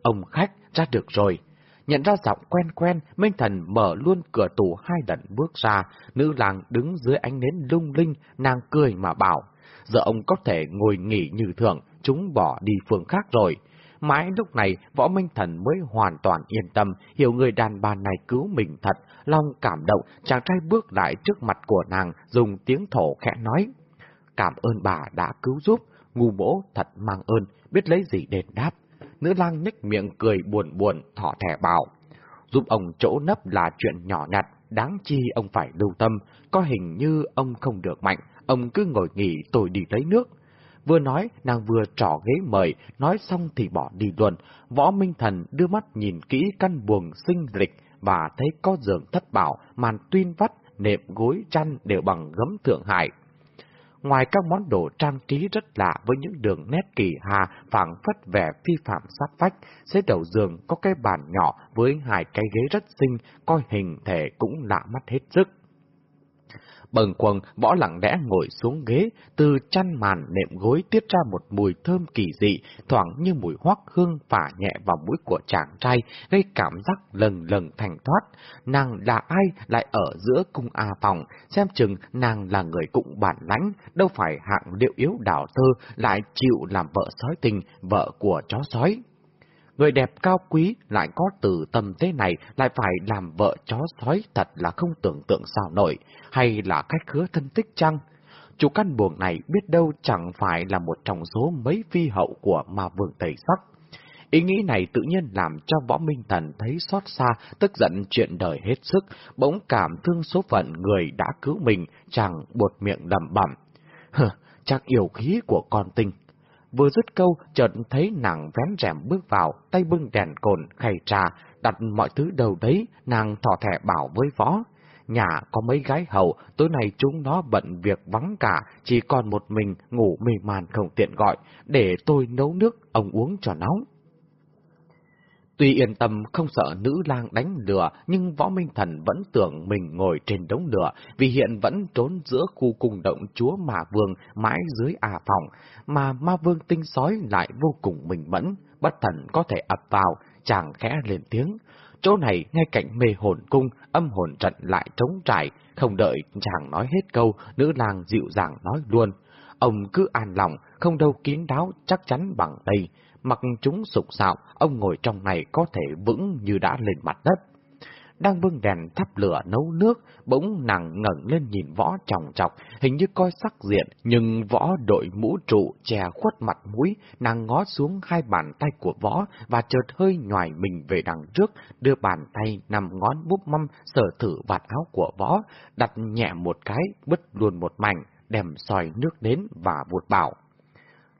Ông khách, ra được rồi. Nhận ra giọng quen quen, Minh Thần mở luôn cửa tủ hai lần bước ra, nữ làng đứng dưới ánh nến lung linh, nàng cười mà bảo. Giờ ông có thể ngồi nghỉ như thường, chúng bỏ đi phương khác rồi. Mãi lúc này, Võ Minh Thần mới hoàn toàn yên tâm, hiểu người đàn bà này cứu mình thật, long cảm động, chàng trai bước lại trước mặt của nàng, dùng tiếng thổ khẽ nói. Cảm ơn bà đã cứu giúp, ngu mỗ thật mang ơn, biết lấy gì đền đáp. Nữ lang nhếch miệng cười buồn buồn, thỏ thẻ bảo. Giúp ông chỗ nấp là chuyện nhỏ nhặt, đáng chi ông phải lưu tâm, có hình như ông không được mạnh, ông cứ ngồi nghỉ tôi đi lấy nước. Vừa nói, nàng vừa trỏ ghế mời, nói xong thì bỏ đi luôn. Võ Minh Thần đưa mắt nhìn kỹ căn buồng sinh lịch và thấy có giường thất bảo, màn tuyên vắt, nệm gối chăn đều bằng gấm thượng hải. Ngoài các món đồ trang trí rất lạ với những đường nét kỳ hà phảng phất vẻ phi phạm sát vách, dưới đầu giường có cái bàn nhỏ với hai cái ghế rất xinh, coi hình thể cũng lạ mắt hết sức bần quần, võ lặng lẽ ngồi xuống ghế, từ chăn màn nệm gối tiết ra một mùi thơm kỳ dị, thoảng như mùi hoắc hương phả nhẹ vào mũi của chàng trai, gây cảm giác lần lần thành thoát. Nàng là ai lại ở giữa cung A phòng, xem chừng nàng là người cũng bản lãnh, đâu phải hạng liệu yếu đảo tơ, lại chịu làm vợ sói tình, vợ của chó sói. Người đẹp cao quý lại có từ tâm thế này lại phải làm vợ chó sói thật là không tưởng tượng sao nổi, hay là cách khứa thân tích chăng? Chủ căn buồng này biết đâu chẳng phải là một trong số mấy phi hậu của mà vương tẩy sắc. Ý nghĩ này tự nhiên làm cho võ minh thần thấy xót xa, tức giận chuyện đời hết sức, bỗng cảm thương số phận người đã cứu mình, chẳng buột miệng đầm bẩm. Hừ, chắc yêu khí của con tinh. Vừa dứt câu, chợt thấy nàng vén rèm bước vào, tay bưng đèn cồn, khay trà, đặt mọi thứ đầu đấy, nàng thỏ thẻ bảo với võ. Nhà có mấy gái hầu, tối nay chúng nó bận việc vắng cả, chỉ còn một mình ngủ mê man không tiện gọi, để tôi nấu nước, ông uống cho nóng. Tuy yên tâm không sợ nữ lang đánh lửa, nhưng võ minh thần vẫn tưởng mình ngồi trên đống lửa, vì hiện vẫn trốn giữa khu cung động chúa mà vương mãi dưới à phòng, mà ma vương tinh sói lại vô cùng mình mẫn, bất thần có thể ập vào, chàng khẽ lên tiếng. Chỗ này ngay cạnh mê hồn cung, âm hồn trận lại trống trải, không đợi chàng nói hết câu, nữ lang dịu dàng nói luôn. Ông cứ an lòng, không đâu kín đáo, chắc chắn bằng đây mặc chúng sục sạo, ông ngồi trong này có thể vững như đã lên mặt đất. Đang bưng đèn thắp lửa nấu nước, bỗng nàng ngẩng lên nhìn võ trọng trọc, hình như coi sắc diện, nhưng võ đội mũ trụ che khuất mặt mũi, nàng ngó xuống hai bàn tay của võ và chợt hơi nhòi mình về đằng trước, đưa bàn tay nằm ngón búp mâm sờ thử vạt áo của võ, đặt nhẹ một cái, bứt luôn một mảnh, đem soi nước đến và vụt bảo.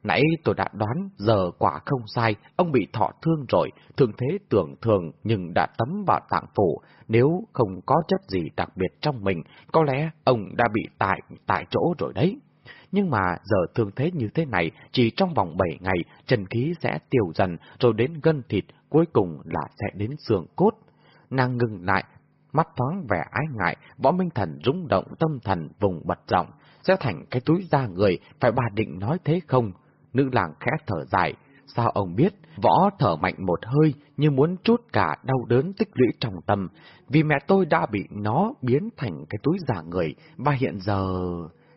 Nãy tôi đã đoán, giờ quả không sai, ông bị thọ thương rồi, thương thế tưởng thường nhưng đã tấm vào tạng phủ, nếu không có chất gì đặc biệt trong mình, có lẽ ông đã bị tại tại chỗ rồi đấy. Nhưng mà giờ thương thế như thế này, chỉ trong vòng 7 ngày, trần khí sẽ tiêu dần, rồi đến gân thịt, cuối cùng là sẽ đến xương cốt. Nàng ngừng lại, mắt thoáng vẻ ái ngại, võ minh thần rung động tâm thần vùng bật rộng, sẽ thành cái túi da người, phải bà định nói thế không? Nữ làng khẽ thở dài. Sao ông biết? Võ thở mạnh một hơi như muốn chút cả đau đớn tích lũy trong tâm. Vì mẹ tôi đã bị nó biến thành cái túi giả người. Và hiện giờ...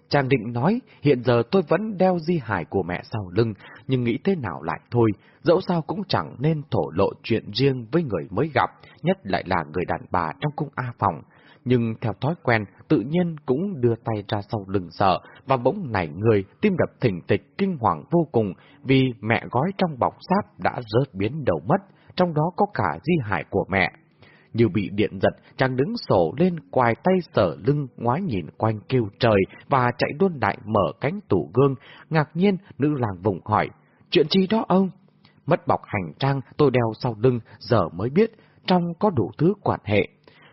Chàng định nói, hiện giờ tôi vẫn đeo di hài của mẹ sau lưng, nhưng nghĩ thế nào lại thôi, dẫu sao cũng chẳng nên thổ lộ chuyện riêng với người mới gặp, nhất lại là người đàn bà trong cung A phòng nhưng theo thói quen, tự nhiên cũng đưa tay ra sau lưng sợ, và bỗng nảy người, tim đập thỉnh thịch kinh hoàng vô cùng, vì mẹ gói trong bọc sáp đã rớt biến đầu mất, trong đó có cả di hải của mẹ. Như bị điện giật, chàng đứng sổ lên quài tay sở lưng, ngoái nhìn quanh kêu trời, và chạy đôn đại mở cánh tủ gương, ngạc nhiên nữ làng vùng hỏi, chuyện gì đó ông? Mất bọc hành trang tôi đeo sau lưng, giờ mới biết, trong có đủ thứ quản hệ,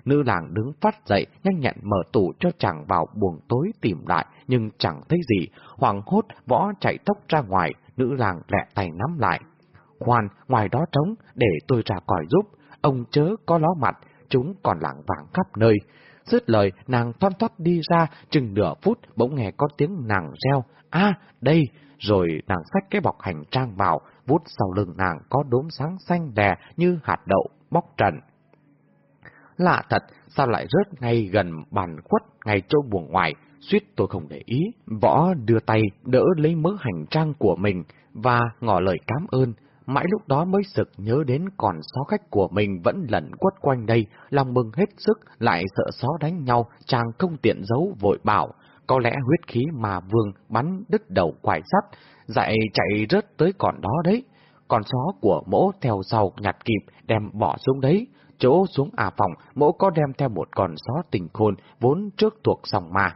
Nữ làng đứng phát dậy, nhanh nhẹn mở tủ cho chàng vào buồng tối tìm lại, nhưng chẳng thấy gì. Hoàng hốt, võ chạy tốc ra ngoài, nữ làng lẹ tay nắm lại. khoan, ngoài đó trống, để tôi ra còi giúp, ông chớ có ló mặt, chúng còn lảng vảng khắp nơi. Dứt lời, nàng thoăn thoát đi ra, chừng nửa phút, bỗng nghe có tiếng nàng reo, a đây, rồi nàng xách cái bọc hành trang vào, vút sau lưng nàng có đốm sáng xanh đè như hạt đậu, bóc trần. Lạ thật, sao lại rớt ngay gần bàn khuất, ngay chỗ buồng ngoài, suýt tôi không để ý. Võ đưa tay đỡ lấy mớ hành trang của mình và ngỏ lời cảm ơn. Mãi lúc đó mới sực nhớ đến còn xó khách của mình vẫn lẩn quất quanh đây, lòng mừng hết sức, lại sợ xó đánh nhau, chàng không tiện giấu vội bảo. Có lẽ huyết khí mà vương bắn đứt đầu quải sắt, dạy chạy rớt tới còn đó đấy. Còn xó của mỗ theo sau nhặt kịp, đem bỏ xuống đấy. Chỗ xuống à phòng, mỗ có đem theo một con só tình khôn, vốn trước thuộc sòng mà.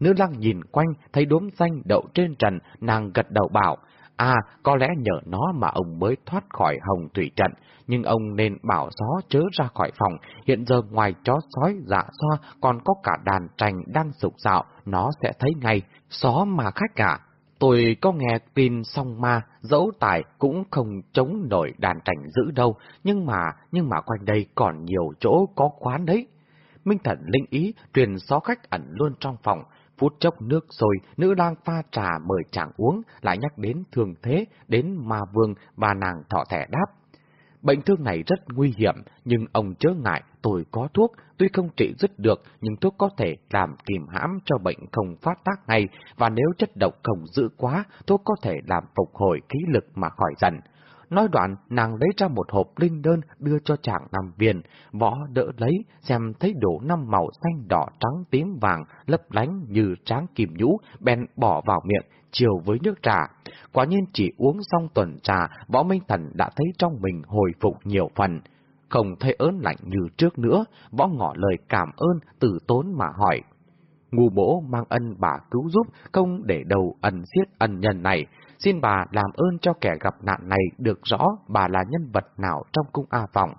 Nữ lăng nhìn quanh, thấy đốm xanh đậu trên trần, nàng gật đầu bảo, À, có lẽ nhờ nó mà ông mới thoát khỏi hồng thủy trận, nhưng ông nên bảo gió chớ ra khỏi phòng, hiện giờ ngoài chó sói dạ xoa còn có cả đàn trành đang sục dạo, nó sẽ thấy ngay, xó mà khách cả. Tôi có nghe tin song ma, dẫu tài cũng không chống nổi đàn cảnh giữ đâu, nhưng mà, nhưng mà quanh đây còn nhiều chỗ có quán đấy. Minh Thần linh ý truyền xó khách ẩn luôn trong phòng, Phút chốc nước rồi, nữ lang pha trà mời chàng uống, lại nhắc đến thường thế, đến ma vương và nàng thọ thẻ đáp. Bệnh thương này rất nguy hiểm, nhưng ông chớ ngại, tôi có thuốc, tuy không trị dứt được, nhưng thuốc có thể làm kìm hãm cho bệnh không phát tác ngay, và nếu chất độc không giữ quá, thuốc có thể làm phục hồi khí lực mà khỏi dần. Nói đoạn, nàng lấy ra một hộp linh đơn đưa cho chàng nằm viên, võ đỡ lấy, xem thấy đổ năm màu xanh đỏ trắng tím vàng, lấp lánh như tráng kim nhũ, bèn bỏ vào miệng, chiều với nước trà. Quả nhiên chỉ uống xong tuần trà, võ minh thần đã thấy trong mình hồi phục nhiều phần. Không thấy ớn lạnh như trước nữa, võ ngỏ lời cảm ơn, từ tốn mà hỏi. Ngu bố mang ân bà cứu giúp, không để đầu ẩn giết ân nhân này, Xin bà làm ơn cho kẻ gặp nạn này được rõ bà là nhân vật nào trong cung A Phòng.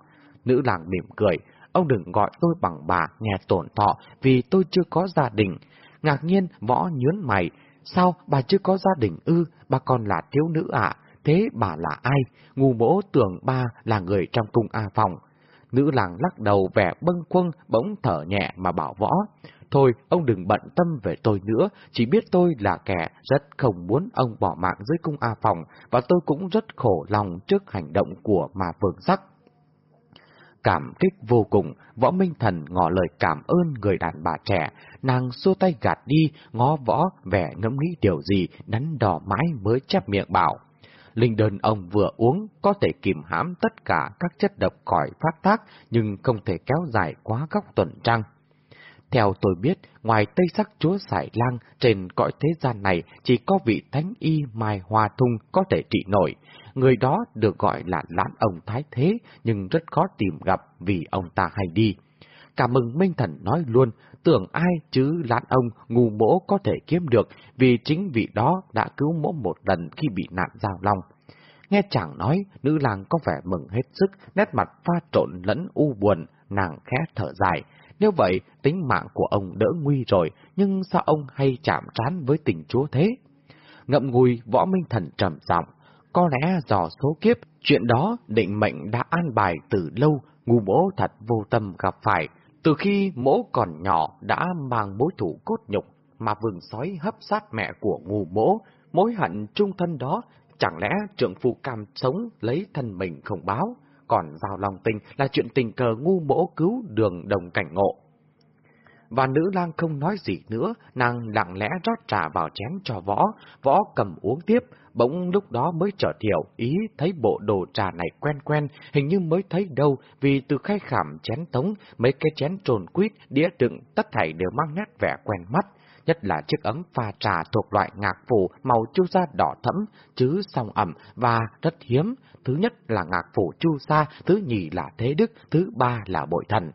Nữ làng mỉm cười, ông đừng gọi tôi bằng bà nghe tổn thọ vì tôi chưa có gia đình. Ngạc nhiên võ nhớn mày, sao bà chưa có gia đình ư, bà còn là thiếu nữ ạ, à? thế bà là ai? Ngu mỗ tưởng ba là người trong cung A Phòng. Nữ làng lắc đầu vẻ bâng quâng, bỗng thở nhẹ mà bảo võ. Thôi, ông đừng bận tâm về tôi nữa, chỉ biết tôi là kẻ rất không muốn ông bỏ mạng dưới cung A Phòng, và tôi cũng rất khổ lòng trước hành động của mà vương sắc. Cảm kích vô cùng, võ minh thần ngỏ lời cảm ơn người đàn bà trẻ, nàng xua tay gạt đi, ngó võ, vẻ ngẫm nghĩ điều gì, đắn đỏ mãi mới chép miệng bảo. Linh đơn ông vừa uống có thể kìm hãm tất cả các chất độc khỏi phát tác, nhưng không thể kéo dài quá góc tuần trăng. Theo tôi biết, ngoài Tây Sắc Chúa Sải Lang, trên cõi thế gian này chỉ có vị Thánh Y Mai Hoa Thung có thể trị nổi. Người đó được gọi là lãn ông Thái Thế, nhưng rất khó tìm gặp vì ông ta hay đi. Cả mừng Minh Thần nói luôn, tưởng ai chứ lãn ông ngu mỗ có thể kiếm được, vì chính vị đó đã cứu mỗ một lần khi bị nạn giao long. Nghe chàng nói, nữ làng có vẻ mừng hết sức, nét mặt pha trộn lẫn u buồn, nàng khẽ thở dài, nếu vậy, tính mạng của ông đỡ nguy rồi, nhưng sao ông hay chạm trán với tình chúa thế? Ngậm ngùi, võ minh thần trầm giọng có lẽ do số kiếp, chuyện đó định mệnh đã an bài từ lâu, ngu bố thật vô tâm gặp phải. Từ khi mỗ còn nhỏ đã mang mối thủ cốt nhục, mà vườn sói hấp sát mẹ của ngu mỗ, mối hận trung thân đó, chẳng lẽ trưởng phụ cam sống lấy thân mình không báo? còn giao lòng tình là chuyện tình cờ ngu mỗ cứu đường đồng cảnh ngộ. Và nữ lang không nói gì nữa, nàng lặng lẽ rót trà vào chén cho võ, võ cầm uống tiếp, bỗng lúc đó mới trở thiểu, ý thấy bộ đồ trà này quen quen, hình như mới thấy đâu, vì từ khai khảm chén tống, mấy cái chén trồn quýt, đĩa đựng, tất thảy đều mang nét vẻ quen mắt nhất là chiếc ấm pha trà thuộc loại ngạc phủ màu chu sa đỏ thẫm, chứ song ẩm và rất hiếm. Thứ nhất là ngạc phủ chu sa, thứ nhì là thế đức, thứ ba là bội thần.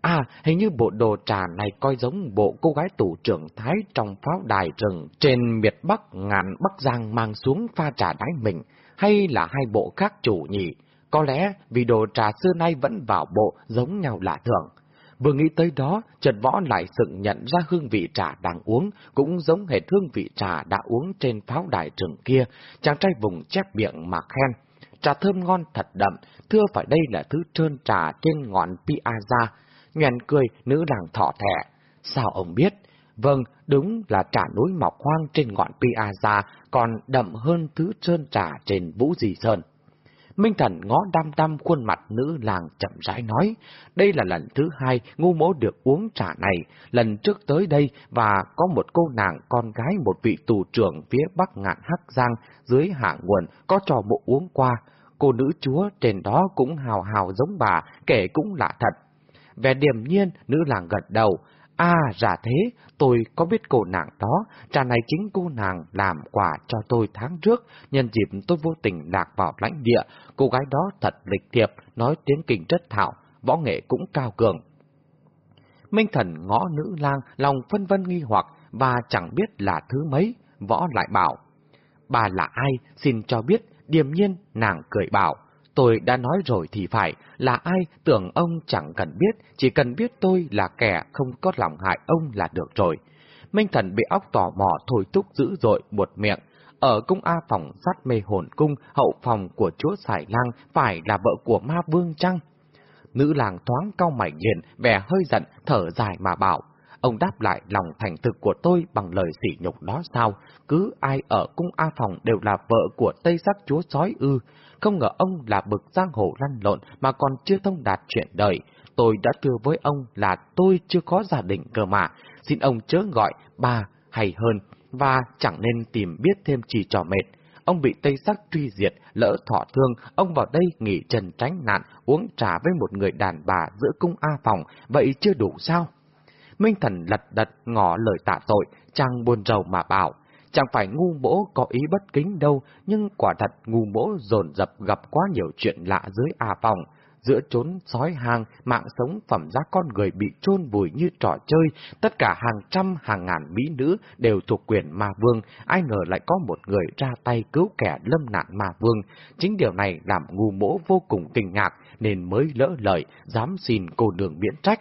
À, hình như bộ đồ trà này coi giống bộ cô gái tủ trưởng thái trong pháo đài rừng trên miệt Bắc ngàn Bắc Giang mang xuống pha trà đáy mình, hay là hai bộ khác chủ nhỉ? Có lẽ vì đồ trà xưa nay vẫn vào bộ giống nhau lạ thường. Vừa nghĩ tới đó, Trần Võ lại sừng nhận ra hương vị trà đang uống, cũng giống hệt hương vị trà đã uống trên pháo đài trường kia, chàng trai vùng chép miệng mà khen. trà thơm ngon thật đậm, thưa phải đây là thứ trơn trà trên ngọn piazza. Nhoèn cười, nữ làng thọ thẻ. Sao ông biết? Vâng, đúng là trà núi mọc hoang trên ngọn piazza, còn đậm hơn thứ trơn trà trên vũ dì sơn. Minh Thần ngó đăm đăm khuôn mặt nữ làng chậm rãi nói, đây là lần thứ hai ngu mỗ được uống trà này, lần trước tới đây và có một cô nàng con gái một vị tù trưởng phía bắc ngạn Hắc Giang dưới hạ nguồn có trò bộ uống qua. Cô nữ chúa trên đó cũng hào hào giống bà, kể cũng lạ thật. Vẻ điềm nhiên, nữ làng gật đầu, À, giả thế, tôi có biết cô nàng đó, trà này chính cô nàng làm quà cho tôi tháng trước, nhân dịp tôi vô tình lạc vào lãnh địa, cô gái đó thật lịch thiệp, nói tiếng kinh rất thạo, võ nghệ cũng cao cường. Minh thần ngõ nữ lang, lòng phân vân nghi hoặc, và chẳng biết là thứ mấy, võ lại bảo. Bà là ai, xin cho biết, điềm nhiên, nàng cười bảo. Tôi đã nói rồi thì phải, là ai tưởng ông chẳng cần biết, chỉ cần biết tôi là kẻ không có lòng hại ông là được rồi. Minh thần bị óc tò mò thôi túc dữ dội buột miệng. Ở cung A phòng sát mê hồn cung, hậu phòng của chúa Sải Lang phải là vợ của ma vương chăng? Nữ làng thoáng cao mảnh nghiền, vẻ hơi giận, thở dài mà bảo. Ông đáp lại lòng thành thực của tôi bằng lời sỉ nhục đó sao? Cứ ai ở cung A phòng đều là vợ của Tây Sắc chúa sói ư. Không ngờ ông là bực giang hồ lăn lộn mà còn chưa thông đạt chuyện đời. Tôi đã thưa với ông là tôi chưa có gia đình cơ mà. Xin ông chớ gọi bà hay hơn, và chẳng nên tìm biết thêm chỉ trò mệt. Ông bị Tây Sắc truy diệt, lỡ thọ thương, ông vào đây nghỉ trần tránh nạn, uống trà với một người đàn bà giữa cung A phòng, vậy chưa đủ sao? Minh Thần lật đật ngỏ lời tạ tội, chàng buồn rầu mà bảo, chẳng phải ngu mỗ có ý bất kính đâu, nhưng quả thật ngu mỗ dồn dập gặp quá nhiều chuyện lạ dưới à phòng. Giữa trốn sói hàng, mạng sống phẩm giá con người bị chôn vùi như trò chơi, tất cả hàng trăm hàng ngàn mỹ nữ đều thuộc quyền ma vương, ai ngờ lại có một người ra tay cứu kẻ lâm nạn ma vương. Chính điều này làm ngu mỗ vô cùng kinh ngạc, nên mới lỡ lời, dám xin cô đường miễn trách.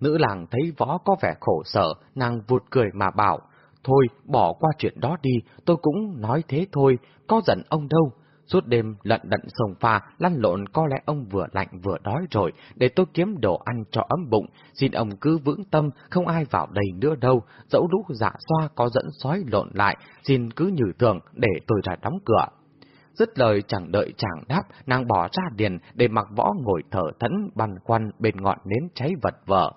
Nữ làng thấy võ có vẻ khổ sở, nàng vụt cười mà bảo, Thôi, bỏ qua chuyện đó đi, tôi cũng nói thế thôi, có giận ông đâu. Suốt đêm lận đận sông pha, lăn lộn có lẽ ông vừa lạnh vừa đói rồi, để tôi kiếm đồ ăn cho ấm bụng, xin ông cứ vững tâm, không ai vào đây nữa đâu, dẫu lũ dạ xoa có dẫn sói lộn lại, xin cứ như thường để tôi ra đóng cửa. Dứt lời chẳng đợi chàng đáp, nàng bỏ ra điền để mặc võ ngồi thở thẫn băn khoăn bên ngọn nến cháy vật vở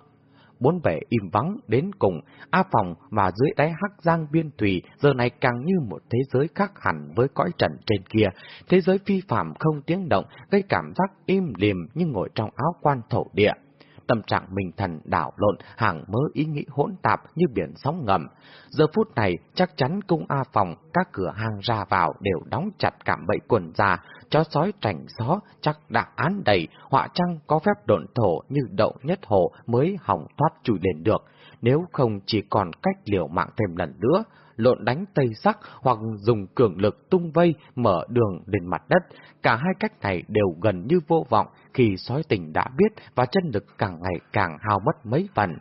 bốn vẻ im vắng đến cùng, A Phòng và dưới đáy hắc giang biên thủy giờ này càng như một thế giới khác hẳn với cõi trần trên kia, thế giới phi phạm không tiếng động, gây cảm giác im lìm như ngồi trong áo quan thổ địa tâm trạng mình thần đảo lộn, hàng mớ ý nghĩ hỗn tạp như biển sóng ngầm. Giờ phút này, chắc chắn cung A phòng, các cửa hang ra vào đều đóng chặt cảm bẫy quần ra, chó sói trành gió, chắc đã án đầy, họa trăng có phép độn thổ như đậu nhất hồ mới hỏng thoát chui lên được. Nếu không chỉ còn cách liều mạng thêm lần nữa, lộn đánh tây sắc hoặc dùng cường lực tung vây mở đường lên mặt đất. Cả hai cách này đều gần như vô vọng khi sói tình đã biết và chân lực càng ngày càng hao mất mấy phần.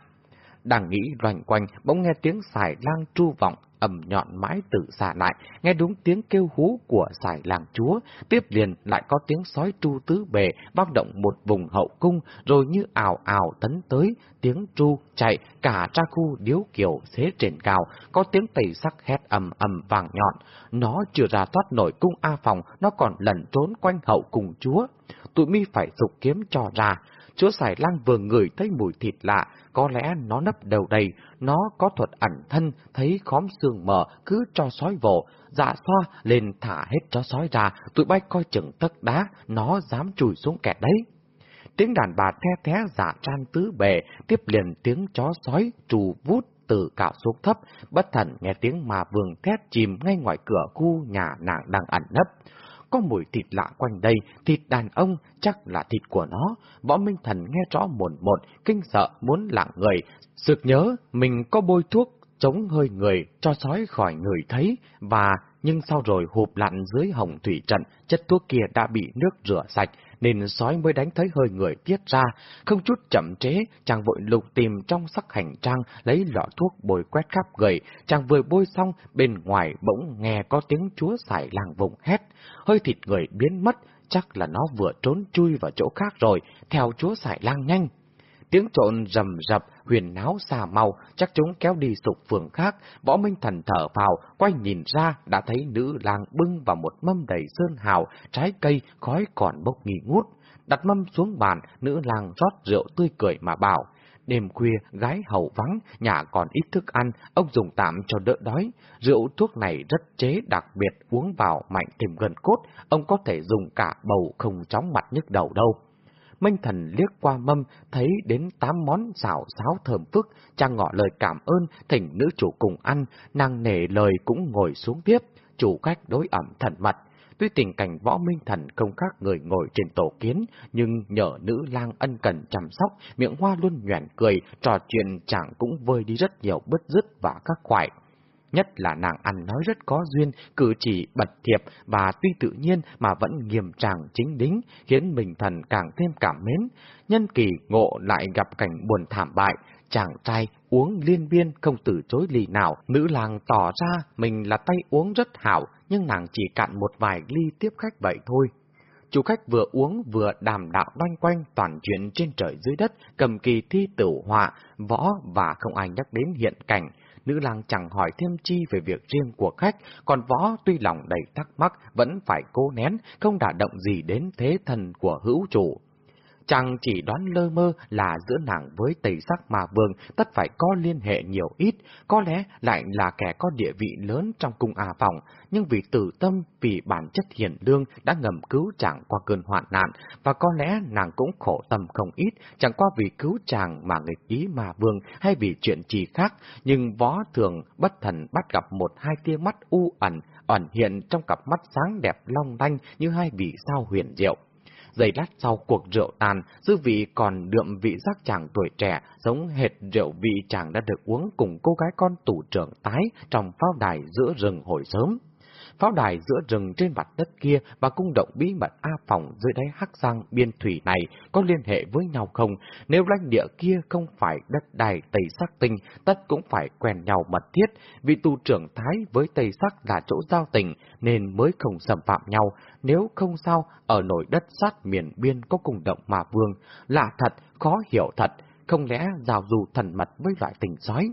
Đang nghĩ loành quanh, bỗng nghe tiếng xài lang tru vọng, ầm nhọn mãi tự xả lại, nghe đúng tiếng kêu hú của sải làng chúa, tiếp liền lại có tiếng sói tru tứ bề, vang động một vùng hậu cung, rồi như ảo ảo tấn tới, tiếng tru chạy cả ra khu điếu kiểu xế trên cao, có tiếng tẩy sắc hét ầm ầm vàng nhọn, nó chưa ra thoát nổi cung A phòng, nó còn lẩn trốn quanh hậu cùng chúa. Tụi mi phải dục kiếm cho ra, chúa xài lang vừa ngửi thấy mùi thịt lạ, có lẽ nó nấp đầu đầy, nó có thuật ẩn thân, thấy khóm xương mở cứ cho sói vồ, dạ xoa lên thả hết cho sói ra, tụi bay coi chừng tất đá, nó dám chùi xuống kẹt đấy. Tiếng đàn bà the thé giả trang tứ bề, tiếp liền tiếng chó sói trù vút từ cạo xuống thấp, bất thần nghe tiếng mà vườn thét chìm ngay ngoài cửa khu nhà nàng đang ẩn nấp có mùi thịt lạ quanh đây, thịt đàn ông, chắc là thịt của nó. Võ Minh Thần nghe rõ một một, kinh sợ muốn lạng người, sực nhớ mình có bôi thuốc chống hơi người cho sói khỏi người thấy, và nhưng sau rồi hụp lặn dưới hồng thủy trận, chất thuốc kia đã bị nước rửa sạch, nên sói mới đánh thấy hơi người tiết ra. Không chút chậm chế, chàng vội lục tìm trong sắc hành trang, lấy lọ thuốc bồi quét khắp gầy. Chàng vừa bôi xong, bên ngoài bỗng nghe có tiếng chúa xài làng vùng hét. Hơi thịt người biến mất, chắc là nó vừa trốn chui vào chỗ khác rồi, theo chúa xài lang nhanh. Tiếng trộn rầm rập, huyền náo xà mau, chắc chúng kéo đi sục phường khác, võ minh thần thở vào, quay nhìn ra, đã thấy nữ lang bưng vào một mâm đầy sơn hào, trái cây, khói còn bốc nghi ngút. Đặt mâm xuống bàn, nữ lang rót rượu tươi cười mà bảo. Đêm khuya, gái hầu vắng, nhà còn ít thức ăn, ông dùng tạm cho đỡ đói. Rượu thuốc này rất chế đặc biệt, uống vào mạnh tìm gần cốt, ông có thể dùng cả bầu không chóng mặt nhức đầu đâu. Minh Thần liếc qua mâm, thấy đến tám món xào xáo thơm phức, chàng ngỏ lời cảm ơn, thỉnh nữ chủ cùng ăn, nàng nể lời cũng ngồi xuống tiếp, chủ khách đối ẩm thần mật. Tuy tình cảnh võ minh thần không khác người ngồi trên tổ kiến, nhưng nhờ nữ lang ân cần chăm sóc, miệng hoa luôn nhoẻn cười, trò chuyện chẳng cũng vơi đi rất nhiều bứt rứt và các khoải. Nhất là nàng ăn nói rất có duyên, cử chỉ bật thiệp và tuy tự nhiên mà vẫn nghiêm trang chính đính, khiến mình thần càng thêm cảm mến. Nhân kỳ ngộ lại gặp cảnh buồn thảm bại, chàng trai uống liên biên không từ chối lì nào, nữ làng tỏ ra mình là tay uống rất hảo, nhưng nàng chỉ cạn một vài ly tiếp khách vậy thôi. Chủ khách vừa uống vừa đàm đạo loanh quanh toàn chuyện trên trời dưới đất, cầm kỳ thi tử họa, võ và không ai nhắc đến hiện cảnh nữ lang chẳng hỏi thêm chi về việc riêng của khách, còn võ tuy lòng đầy thắc mắc vẫn phải cố nén, không đả động gì đến thế thần của hữu chủ. Chàng chỉ đoán lơ mơ là giữa nàng với tây sắc mà vương tất phải có liên hệ nhiều ít, có lẽ lại là kẻ có địa vị lớn trong cung à phòng, nhưng vì tử tâm, vì bản chất hiền lương đã ngầm cứu chàng qua cơn hoạn nạn, và có lẽ nàng cũng khổ tâm không ít, chẳng qua vì cứu chàng mà nghịch ý mà vương hay vì chuyện gì khác, nhưng võ thường bất thần bắt gặp một hai tia mắt u ẩn, ẩn hiện trong cặp mắt sáng đẹp long lanh như hai vị sao huyền diệu. Giây lát sau cuộc rượu tàn, dư vị còn đượm vị giác chàng tuổi trẻ, giống hệt rượu vị chàng đã được uống cùng cô gái con tủ trưởng tái trong pháo đài giữa rừng hồi sớm. Pháo đài giữa rừng trên mặt đất kia và cung động bí mật A Phòng dưới đáy hắc giang biên thủy này có liên hệ với nhau không? Nếu lãnh địa kia không phải đất đài Tây Sắc Tinh, tất cũng phải quen nhau mật thiết, vì tu trưởng Thái với Tây Sắc là chỗ giao tình nên mới không xâm phạm nhau. Nếu không sao, ở nổi đất sát miền biên có cung động mà vương, lạ thật, khó hiểu thật, không lẽ giao du thần mật với loại tình sói?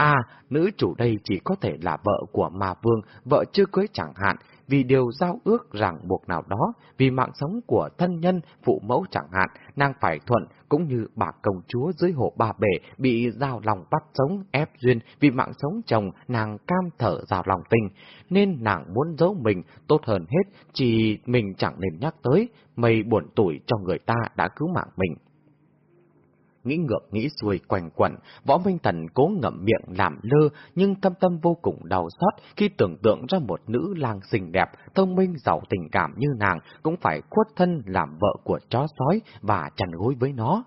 À, nữ chủ đây chỉ có thể là vợ của mà vương, vợ chưa cưới chẳng hạn, vì điều giao ước ràng buộc nào đó, vì mạng sống của thân nhân, phụ mẫu chẳng hạn, nàng phải thuận, cũng như bà công chúa dưới hồ ba bể bị giao lòng bắt sống ép duyên vì mạng sống chồng nàng cam thở giao lòng tình, nên nàng muốn giấu mình tốt hơn hết, chỉ mình chẳng nên nhắc tới, mây buồn tuổi cho người ta đã cứu mạng mình nghĩ ngược nghĩ xuôi quanh quẩn, võ minh thần cố ngậm miệng làm lơ, nhưng thâm tâm vô cùng đau xót khi tưởng tượng ra một nữ lang xinh đẹp, thông minh giàu tình cảm như nàng cũng phải khuất thân làm vợ của chó sói và chăn gối với nó.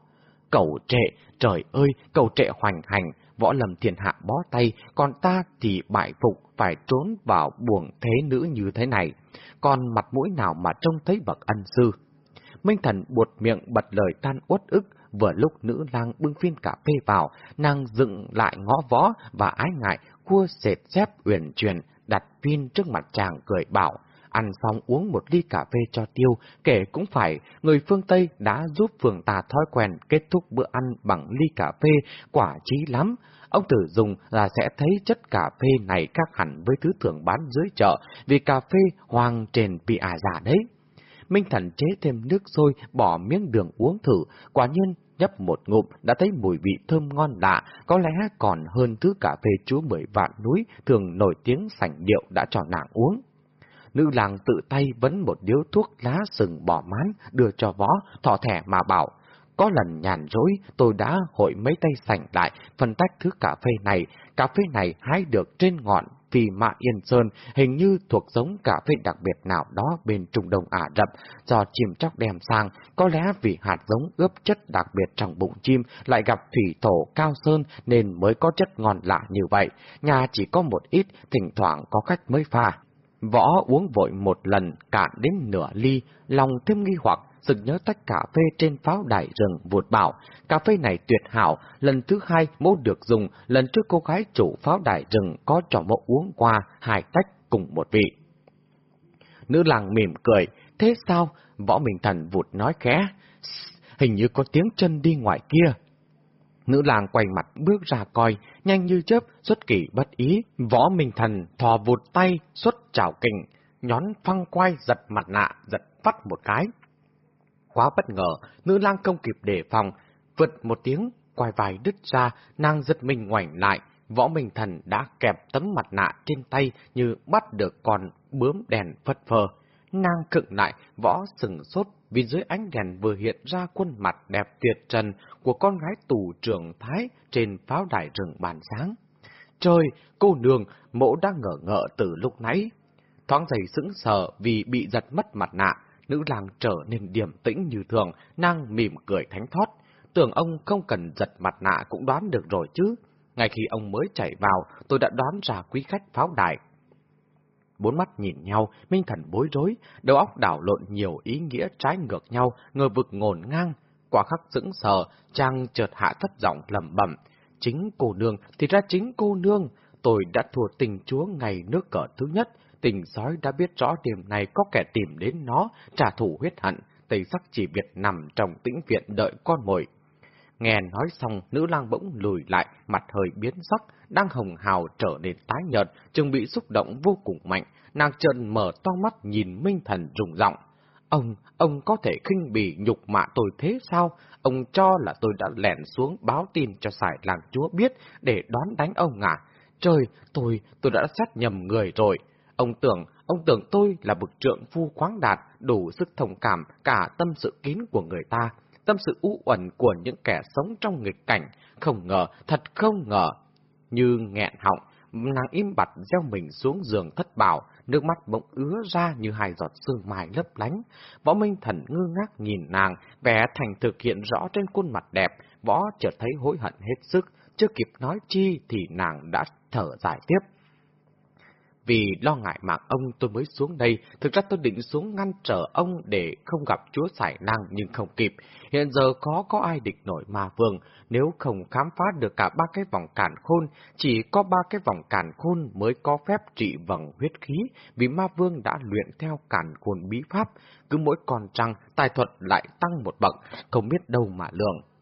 Cầu trệ, trời ơi, cầu trệ hoành hành, võ lầm thiên hạ bó tay, còn ta thì bại phục phải trốn vào buồng thế nữ như thế này. Còn mặt mũi nào mà trông thấy bậc ân sư? Minh thần buột miệng bật lời tan uất ức, Vừa lúc nữ lang bưng phiên cà phê vào, nàng dựng lại ngõ võ và ái ngại, cua sệt xếp uyển chuyển, đặt viên trước mặt chàng cười bảo. Ăn xong uống một ly cà phê cho tiêu, kể cũng phải, người phương Tây đã giúp phường tà thói quen kết thúc bữa ăn bằng ly cà phê, quả trí lắm. Ông tử dùng là sẽ thấy chất cà phê này khác hẳn với thứ thường bán dưới chợ, vì cà phê hoàng trên pia giả đấy. Minh Thần chế thêm nước sôi, bỏ miếng đường uống thử, quả nhiên nhấp một ngụm đã thấy mùi vị thơm ngon lạ, có lẽ còn hơn thứ cà phê chúa mười vạn núi thường nổi tiếng sảnh điệu đã cho nàng uống. Nữ làng tự tay vấn một điếu thuốc lá sừng bỏ mán đưa cho võ, thỏ thẻ mà bảo, có lần nhàn rỗi, tôi đã hội mấy tay sành lại, phân tách thứ cà phê này. Cà phê này hái được trên ngọn vì mạ Yên Sơn hình như thuộc giống cà phê đặc biệt nào đó bên Trung Đông Ả Rập, do chim chóc đem sang, có lẽ vì hạt giống ướp chất đặc biệt trong bụng chim lại gặp thủy thổ cao sơn nên mới có chất ngon lạ như vậy. Nhà chỉ có một ít, thỉnh thoảng có khách mới pha. Võ uống vội một lần, cạn đến nửa ly, lòng thêm nghi hoặc, sực nhớ tách cà phê trên pháo đài rừng vụt bảo. Cà phê này tuyệt hảo, lần thứ hai mô được dùng, lần trước cô gái chủ pháo đài rừng có trò mộ uống qua hai tách cùng một vị. Nữ làng mỉm cười, thế sao? Võ Minh Thần vụt nói khẽ, hình như có tiếng chân đi ngoài kia. Nữ làng quay mặt bước ra coi, nhanh như chớp, xuất kỳ bất ý. Võ Minh Thần thò vụt tay, xuất trào kình, nhón phăng quay giật mặt nạ, giật phát một cái. Quá bất ngờ, nữ lang không kịp đề phòng, vượt một tiếng, quay vai đứt ra, nàng giật mình ngoảnh lại, võ minh thần đã kẹp tấm mặt nạ trên tay như bắt được con bướm đèn phất phơ. Nàng cựng lại, võ sừng sốt vì dưới ánh đèn vừa hiện ra khuôn mặt đẹp tuyệt trần của con gái tù trưởng Thái trên pháo đài rừng bàn sáng. Trời, cô nương, mỗ đang ngỡ ngợ từ lúc nãy. Thoáng giày sững sờ vì bị giật mất mặt nạ, nữ làng trở nên điềm tĩnh như thường, nàng mỉm cười thánh thoát. Tưởng ông không cần giật mặt nạ cũng đoán được rồi chứ. Ngay khi ông mới chạy vào, tôi đã đoán ra quý khách pháo đài. Bốn mắt nhìn nhau, Minh Thần bối rối, đầu óc đảo lộn nhiều ý nghĩa trái ngược nhau, ngờ vực ngổn ngang. Quả khắc dững sờ, trang chợt hạ thấp giọng lầm bẩm Chính cô nương, thì ra chính cô nương. Tôi đã thua tình chúa ngày nước cờ thứ nhất, tình sói đã biết rõ điểm này có kẻ tìm đến nó, trả thù huyết hận, tây sắc chỉ việc nằm trong tĩnh viện đợi con mồi. Nghe nói xong, nữ lang bỗng lùi lại, mặt hơi biến sắc, đang hồng hào trở nên tái nhợt, chừng bị xúc động vô cùng mạnh, nàng trợn mở to mắt nhìn Minh Thần rùng giọng. Ông, ông có thể khinh bỉ nhục mạ tôi thế sao? Ông cho là tôi đã lẻn xuống báo tin cho sải làng chúa biết để đón đánh ông à? Trời, tôi, tôi đã xét nhầm người rồi. Ông tưởng, ông tưởng tôi là bậc trượng phu khoáng đạt, đủ sức thông cảm cả tâm sự kín của người ta, tâm sự u uẩn của những kẻ sống trong nghịch cảnh, không ngờ, thật không ngờ. Như nghẹn họng, nàng im bặt gieo mình xuống giường thất bảo, nước mắt bỗng ứa ra như hai giọt sương mai lấp lánh. Võ Minh Thần ngơ ngác nhìn nàng, vẻ thành thực hiện rõ trên khuôn mặt đẹp, võ chợt thấy hối hận hết sức, chưa kịp nói chi thì nàng đã thở dài tiếp. Vì lo ngại mạng ông tôi mới xuống đây, thực ra tôi định xuống ngăn trở ông để không gặp chúa sải năng nhưng không kịp. Hiện giờ khó có ai địch nổi ma vương, nếu không khám phá được cả ba cái vòng cản khôn, chỉ có ba cái vòng cản khôn mới có phép trị vầng huyết khí, vì ma vương đã luyện theo cản khôn bí pháp, cứ mỗi con trăng tài thuật lại tăng một bậc, không biết đâu mà lượng.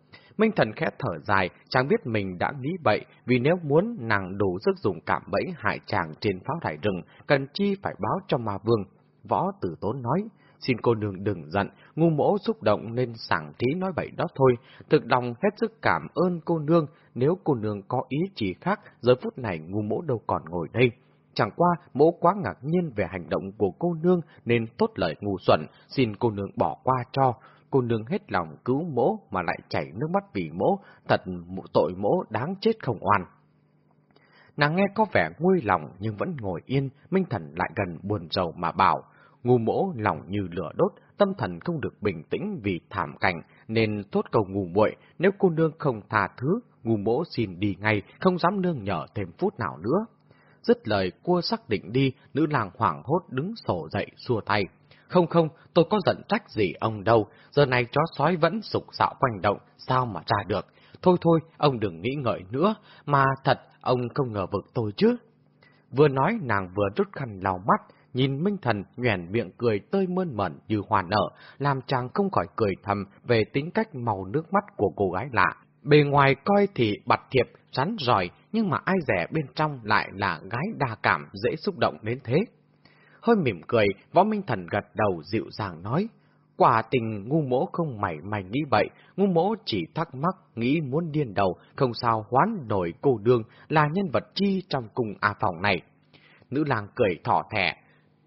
Minh thần khẽ thở dài, chàng biết mình đã nghĩ bậy, vì nếu muốn nàng đủ sức dùng cảm bẫy hại chàng trên pháo đài rừng, cần chi phải báo cho ma vương. Võ tử tốn nói, xin cô nương đừng giận, ngu mỗ xúc động nên sảng trí nói bậy đó thôi, thực lòng hết sức cảm ơn cô nương, nếu cô nương có ý chỉ khác, giờ phút này ngu mỗ đâu còn ngồi đây. Chẳng qua, mỗ quá ngạc nhiên về hành động của cô nương nên tốt lời ngu xuẩn, xin cô nương bỏ qua cho cô nương hết lòng cứu mỗ mà lại chảy nước mắt vì mỗ, thật tội mỗ đáng chết không oan. Nàng nghe có vẻ nguôi lòng nhưng vẫn ngồi yên, Minh Thần lại gần buồn rầu mà bảo, ngu mỗ lòng như lửa đốt, tâm thần không được bình tĩnh vì thảm cảnh, nên thốt cầu ngu muội nếu cô nương không tha thứ, ngu mỗ xin đi ngay, không dám nương nhờ thêm phút nào nữa. Dứt lời cua xác định đi, nữ làng hoảng hốt đứng sổ dậy xua tay. Không không, tôi có giận trách gì ông đâu, giờ này chó sói vẫn sục sạo quanh động, sao mà ra được. Thôi thôi, ông đừng nghĩ ngợi nữa, mà thật, ông không ngờ vực tôi chứ. Vừa nói nàng vừa rút khăn lau mắt, nhìn Minh Thần nhoẻn miệng cười tươi mơn mẩn như hòa nở, làm chàng không khỏi cười thầm về tính cách màu nước mắt của cô gái lạ. Bề ngoài coi thì bặt thiệp, rắn giỏi, nhưng mà ai rẻ bên trong lại là gái đa cảm, dễ xúc động đến thế hơi mỉm cười, võ minh thần gật đầu dịu dàng nói. Quả tình ngu mỗ không mảy mày nghĩ vậy, ngu mỗ chỉ thắc mắc, nghĩ muốn điên đầu, không sao hoán nổi cô đương là nhân vật chi trong cùng A phòng này. Nữ làng cười thỏ thẻ.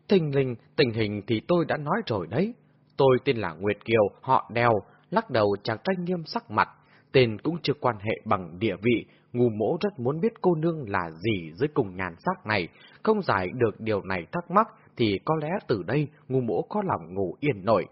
Tình linh, tình hình thì tôi đã nói rồi đấy. Tôi tên là Nguyệt Kiều, họ đeo, lắc đầu chàng trai nghiêm sắc mặt. Tên cũng chưa quan hệ bằng địa vị, ngu mỗ rất muốn biết cô nương là gì dưới cùng nhàn sắc này, không giải được điều này thắc mắc thì có lẽ từ đây ngu mỗ có lòng ngủ yên nổi.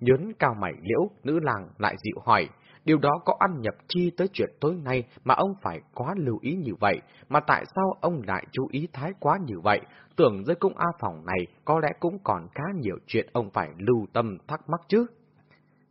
Nhớn cao mày liễu, nữ làng lại dịu hỏi, điều đó có ăn nhập chi tới chuyện tối nay mà ông phải quá lưu ý như vậy, mà tại sao ông lại chú ý thái quá như vậy, tưởng dưới cung A phòng này có lẽ cũng còn khá nhiều chuyện ông phải lưu tâm thắc mắc chứ.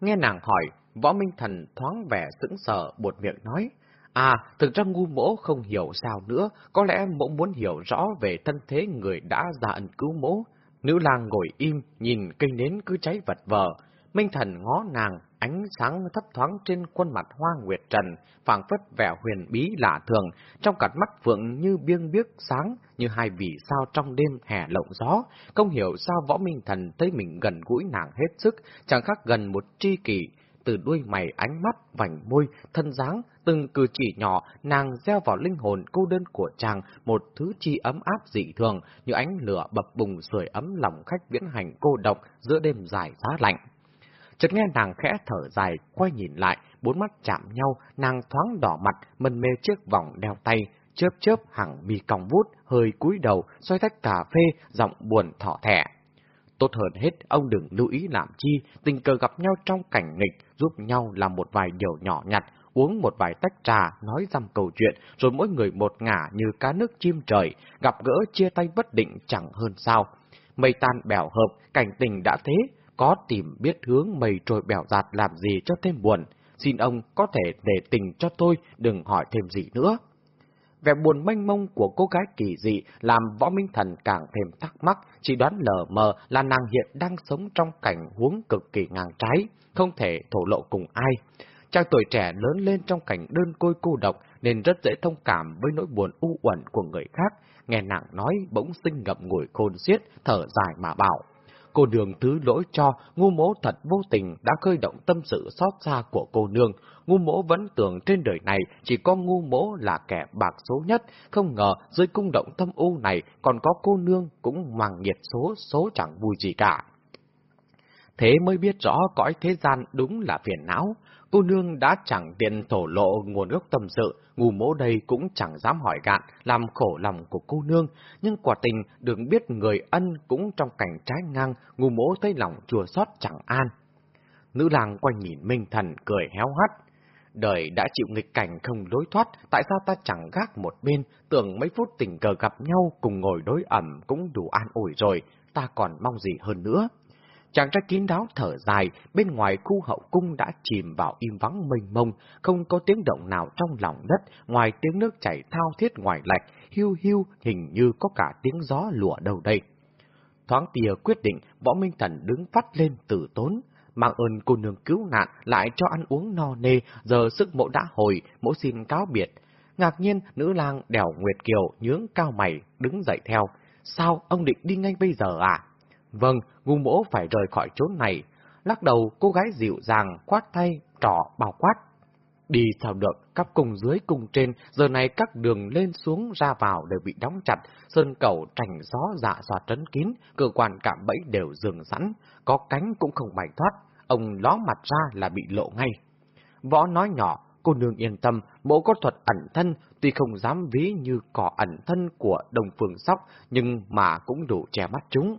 Nghe nàng hỏi, võ minh thần thoáng vẻ sững sờ, buột miệng nói, À, thực ra ngu mỗ không hiểu sao nữa, có lẽ mỗ muốn hiểu rõ về thân thế người đã ra ẩn cứu mỗ. Nữ lang ngồi im, nhìn cây nến cứ cháy vật vờ. Minh thần ngó nàng, ánh sáng thấp thoáng trên khuôn mặt hoa nguyệt trần, phảng phất vẻ huyền bí lạ thường, trong cặp mắt phượng như biêng biếc sáng, như hai vì sao trong đêm hè lộng gió. Không hiểu sao võ minh thần thấy mình gần gũi nàng hết sức, chẳng khác gần một tri kỷ, từ đuôi mày ánh mắt, vành môi, thân dáng, từng cử chỉ nhỏ, nàng gieo vào linh hồn cô đơn của chàng một thứ chi ấm áp dị thường, như ánh lửa bập bùng sưởi ấm lòng khách viễn hành cô độc giữa đêm dài giá lạnh. Chợt nghe nàng khẽ thở dài, quay nhìn lại, bốn mắt chạm nhau, nàng thoáng đỏ mặt, mân mê chiếc vòng đeo tay, chớp chớp hàng mi cong vút, hơi cúi đầu, xoay tách cà phê, giọng buồn thỏ thẻ. Tốt hơn hết, ông đừng lưu ý làm chi, tình cờ gặp nhau trong cảnh nghịch, giúp nhau làm một vài điều nhỏ nhặt, uống một vài tách trà, nói dăm câu chuyện, rồi mỗi người một ngả như cá nước chim trời, gặp gỡ chia tay bất định chẳng hơn sao. Mây tan bèo hợp, cảnh tình đã thế, có tìm biết hướng mây trôi bèo giạt làm gì cho thêm buồn. Xin ông có thể để tình cho tôi, đừng hỏi thêm gì nữa. Vẻ buồn mênh mông của cô gái kỳ dị làm võ minh thần càng thêm thắc mắc, chỉ đoán lờ mờ là nàng hiện đang sống trong cảnh huống cực kỳ ngang trái, không thể thổ lộ cùng ai. Chàng tuổi trẻ lớn lên trong cảnh đơn côi cô độc nên rất dễ thông cảm với nỗi buồn u uẩn của người khác, nghe nàng nói bỗng sinh ngậm ngùi khôn xiết, thở dài mà bảo. Cô đường thứ lỗi cho, ngu mố thật vô tình đã khơi động tâm sự xót xa của cô nương. Ngu mố vẫn tưởng trên đời này chỉ có ngu mố là kẻ bạc số nhất, không ngờ dưới cung động tâm u này còn có cô nương cũng mang nghiệt số, số chẳng vui gì cả. Thế mới biết rõ cõi thế gian đúng là phiền não. Cô nương đã chẳng tiện thổ lộ nguồn gốc tâm sự, ngu mỗ đây cũng chẳng dám hỏi gạn, làm khổ lòng của cô nương, nhưng quả tình được biết người ân cũng trong cảnh trái ngang, ngu mỗ thấy lòng chùa xót chẳng an. Nữ làng quay nhìn Minh Thần cười héo hắt. Đời đã chịu nghịch cảnh không lối thoát, tại sao ta chẳng gác một bên, tưởng mấy phút tình cờ gặp nhau cùng ngồi đối ẩm cũng đủ an ủi rồi, ta còn mong gì hơn nữa. Chàng trai kín đáo thở dài, bên ngoài khu hậu cung đã chìm vào im vắng mênh mông, không có tiếng động nào trong lòng đất, ngoài tiếng nước chảy thao thiết ngoài lạch, hiu hiu hình như có cả tiếng gió lùa đầu đây. Thoáng tìa quyết định, võ minh thần đứng phát lên tử tốn, mang ơn cô nương cứu nạn lại cho ăn uống no nê, giờ sức mộ đã hồi, mỗ xin cáo biệt. Ngạc nhiên, nữ lang đèo Nguyệt Kiều nhướng cao mày, đứng dậy theo. Sao, ông định đi ngay bây giờ à? Vâng, ngu mỗ phải rời khỏi chốn này. Lắc đầu, cô gái dịu dàng, quát tay, trỏ, bao quát. Đi sao được, các cung dưới cung trên, giờ này các đường lên xuống ra vào đều bị đóng chặt, sơn cầu trành gió dạ xoa trấn kín, cơ quan cạm bẫy đều dừng sẵn, có cánh cũng không mảnh thoát, ông ló mặt ra là bị lộ ngay. Võ nói nhỏ, cô nương yên tâm, mỗ có thuật ẩn thân, tuy không dám ví như cỏ ẩn thân của đồng phương sóc, nhưng mà cũng đủ che mắt chúng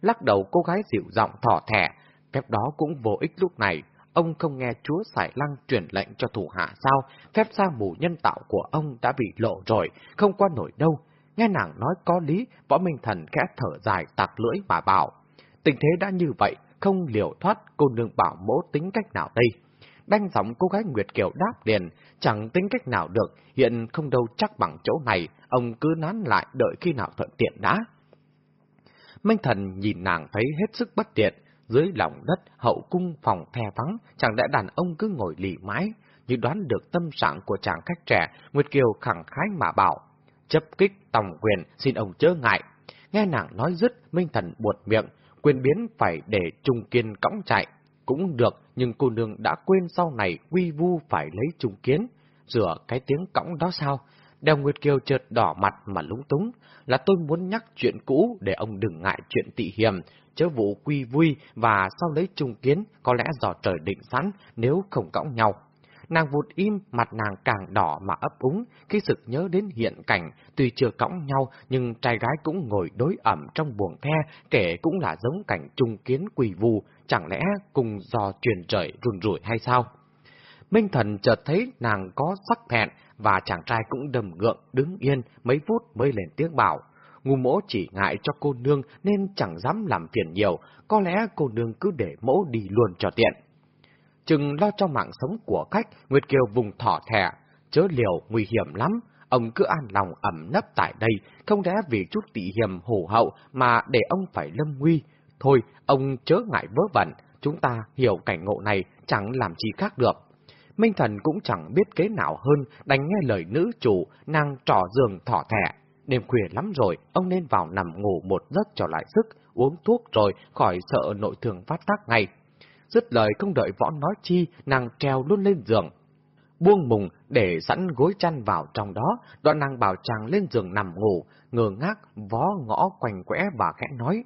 lắc đầu cô gái dịu giọng thỏ thẻ. Phép đó cũng vô ích lúc này, ông không nghe chúa Sải Lăng truyền lệnh cho thủ hạ sao, phép sa mù nhân tạo của ông đã bị lộ rồi, không qua nổi đâu. Nghe nàng nói có lý, võ minh thần khẽ thở dài tạc lưỡi mà bảo. Tình thế đã như vậy, không liều thoát, cô nương bảo mỗ tính cách nào đây? Đanh giọng cô gái Nguyệt Kiều đáp liền, chẳng tính cách nào được, hiện không đâu chắc bằng chỗ này, ông cứ nán lại đợi khi nào thuận tiện đã. Minh thần nhìn nàng thấy hết sức bất tiện, dưới lòng đất hậu cung phòng the vắng, chẳng lẽ đàn ông cứ ngồi lì mãi, như đoán được tâm trạng của chàng khách trẻ, Nguyệt Kiều khẳng khái mà bảo, chấp kích tòng quyền, xin ông chớ ngại. Nghe nàng nói dứt, Minh thần buột miệng, quyền biến phải để Trung Kiên cõng chạy. Cũng được, nhưng cô nương đã quên sau này quy vu phải lấy Trung Kiến. Rửa cái tiếng cõng đó sao? Đào Nguyệt Kiều chợt đỏ mặt mà lúng túng, là tôi muốn nhắc chuyện cũ để ông đừng ngại chuyện tị hiềm, chớ vụ quy vui và sau lấy trung kiến có lẽ dò trời định sẵn nếu không cõng nhau. Nàng vụt im, mặt nàng càng đỏ mà ấp úng, khi sực nhớ đến hiện cảnh, tuy chưa cõng nhau, nhưng trai gái cũng ngồi đối ẩm trong buồng the, kể cũng là giống cảnh trung kiến quỳ vù, chẳng lẽ cùng dò truyền trời run rủi hay sao? Minh Thần chợt thấy nàng có sắc thẹn, và chàng trai cũng đầm ngượng đứng yên mấy phút mới lên tiếng bảo. Ngu mỗ chỉ ngại cho cô nương nên chẳng dám làm phiền nhiều, có lẽ cô nương cứ để mỗ đi luôn cho tiện. Chừng lo cho mạng sống của khách, Nguyệt Kiều vùng thỏ thẻ, chớ liều nguy hiểm lắm, ông cứ an lòng ẩm nấp tại đây, không lẽ vì chút tị hiểm hổ hậu mà để ông phải lâm nguy. Thôi, ông chớ ngại vớ vẩn, chúng ta hiểu cảnh ngộ này chẳng làm chi khác được. Minh Thần cũng chẳng biết kế nào hơn, đánh nghe lời nữ chủ, nàng trỏ giường thỏ thẻ. Đêm khuya lắm rồi, ông nên vào nằm ngủ một giấc cho lại sức, uống thuốc rồi khỏi sợ nội thương phát tác ngay. Dứt lời không đợi võ nói chi, nàng treo luôn lên giường. Buông mùng để sẵn gối chăn vào trong đó, đoạn nàng bảo chàng lên giường nằm ngủ, ngờ ngác, vó ngõ quanh quẽ và khẽ nói.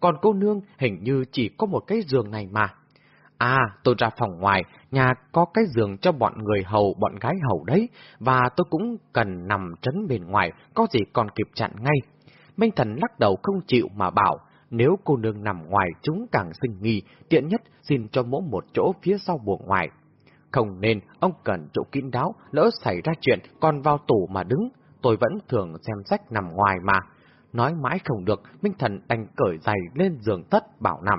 Còn cô nương hình như chỉ có một cái giường này mà. À, tôi ra phòng ngoài, nhà có cái giường cho bọn người hầu, bọn gái hầu đấy, và tôi cũng cần nằm trấn bên ngoài, có gì còn kịp chặn ngay. Minh Thần lắc đầu không chịu mà bảo, nếu cô nương nằm ngoài chúng càng sinh nghi, tiện nhất xin cho mỗi một chỗ phía sau buồng ngoài. Không nên, ông cần chỗ kín đáo, lỡ xảy ra chuyện còn vào tủ mà đứng, tôi vẫn thường xem sách nằm ngoài mà. Nói mãi không được, Minh Thần đành cởi giày lên giường tất bảo nằm.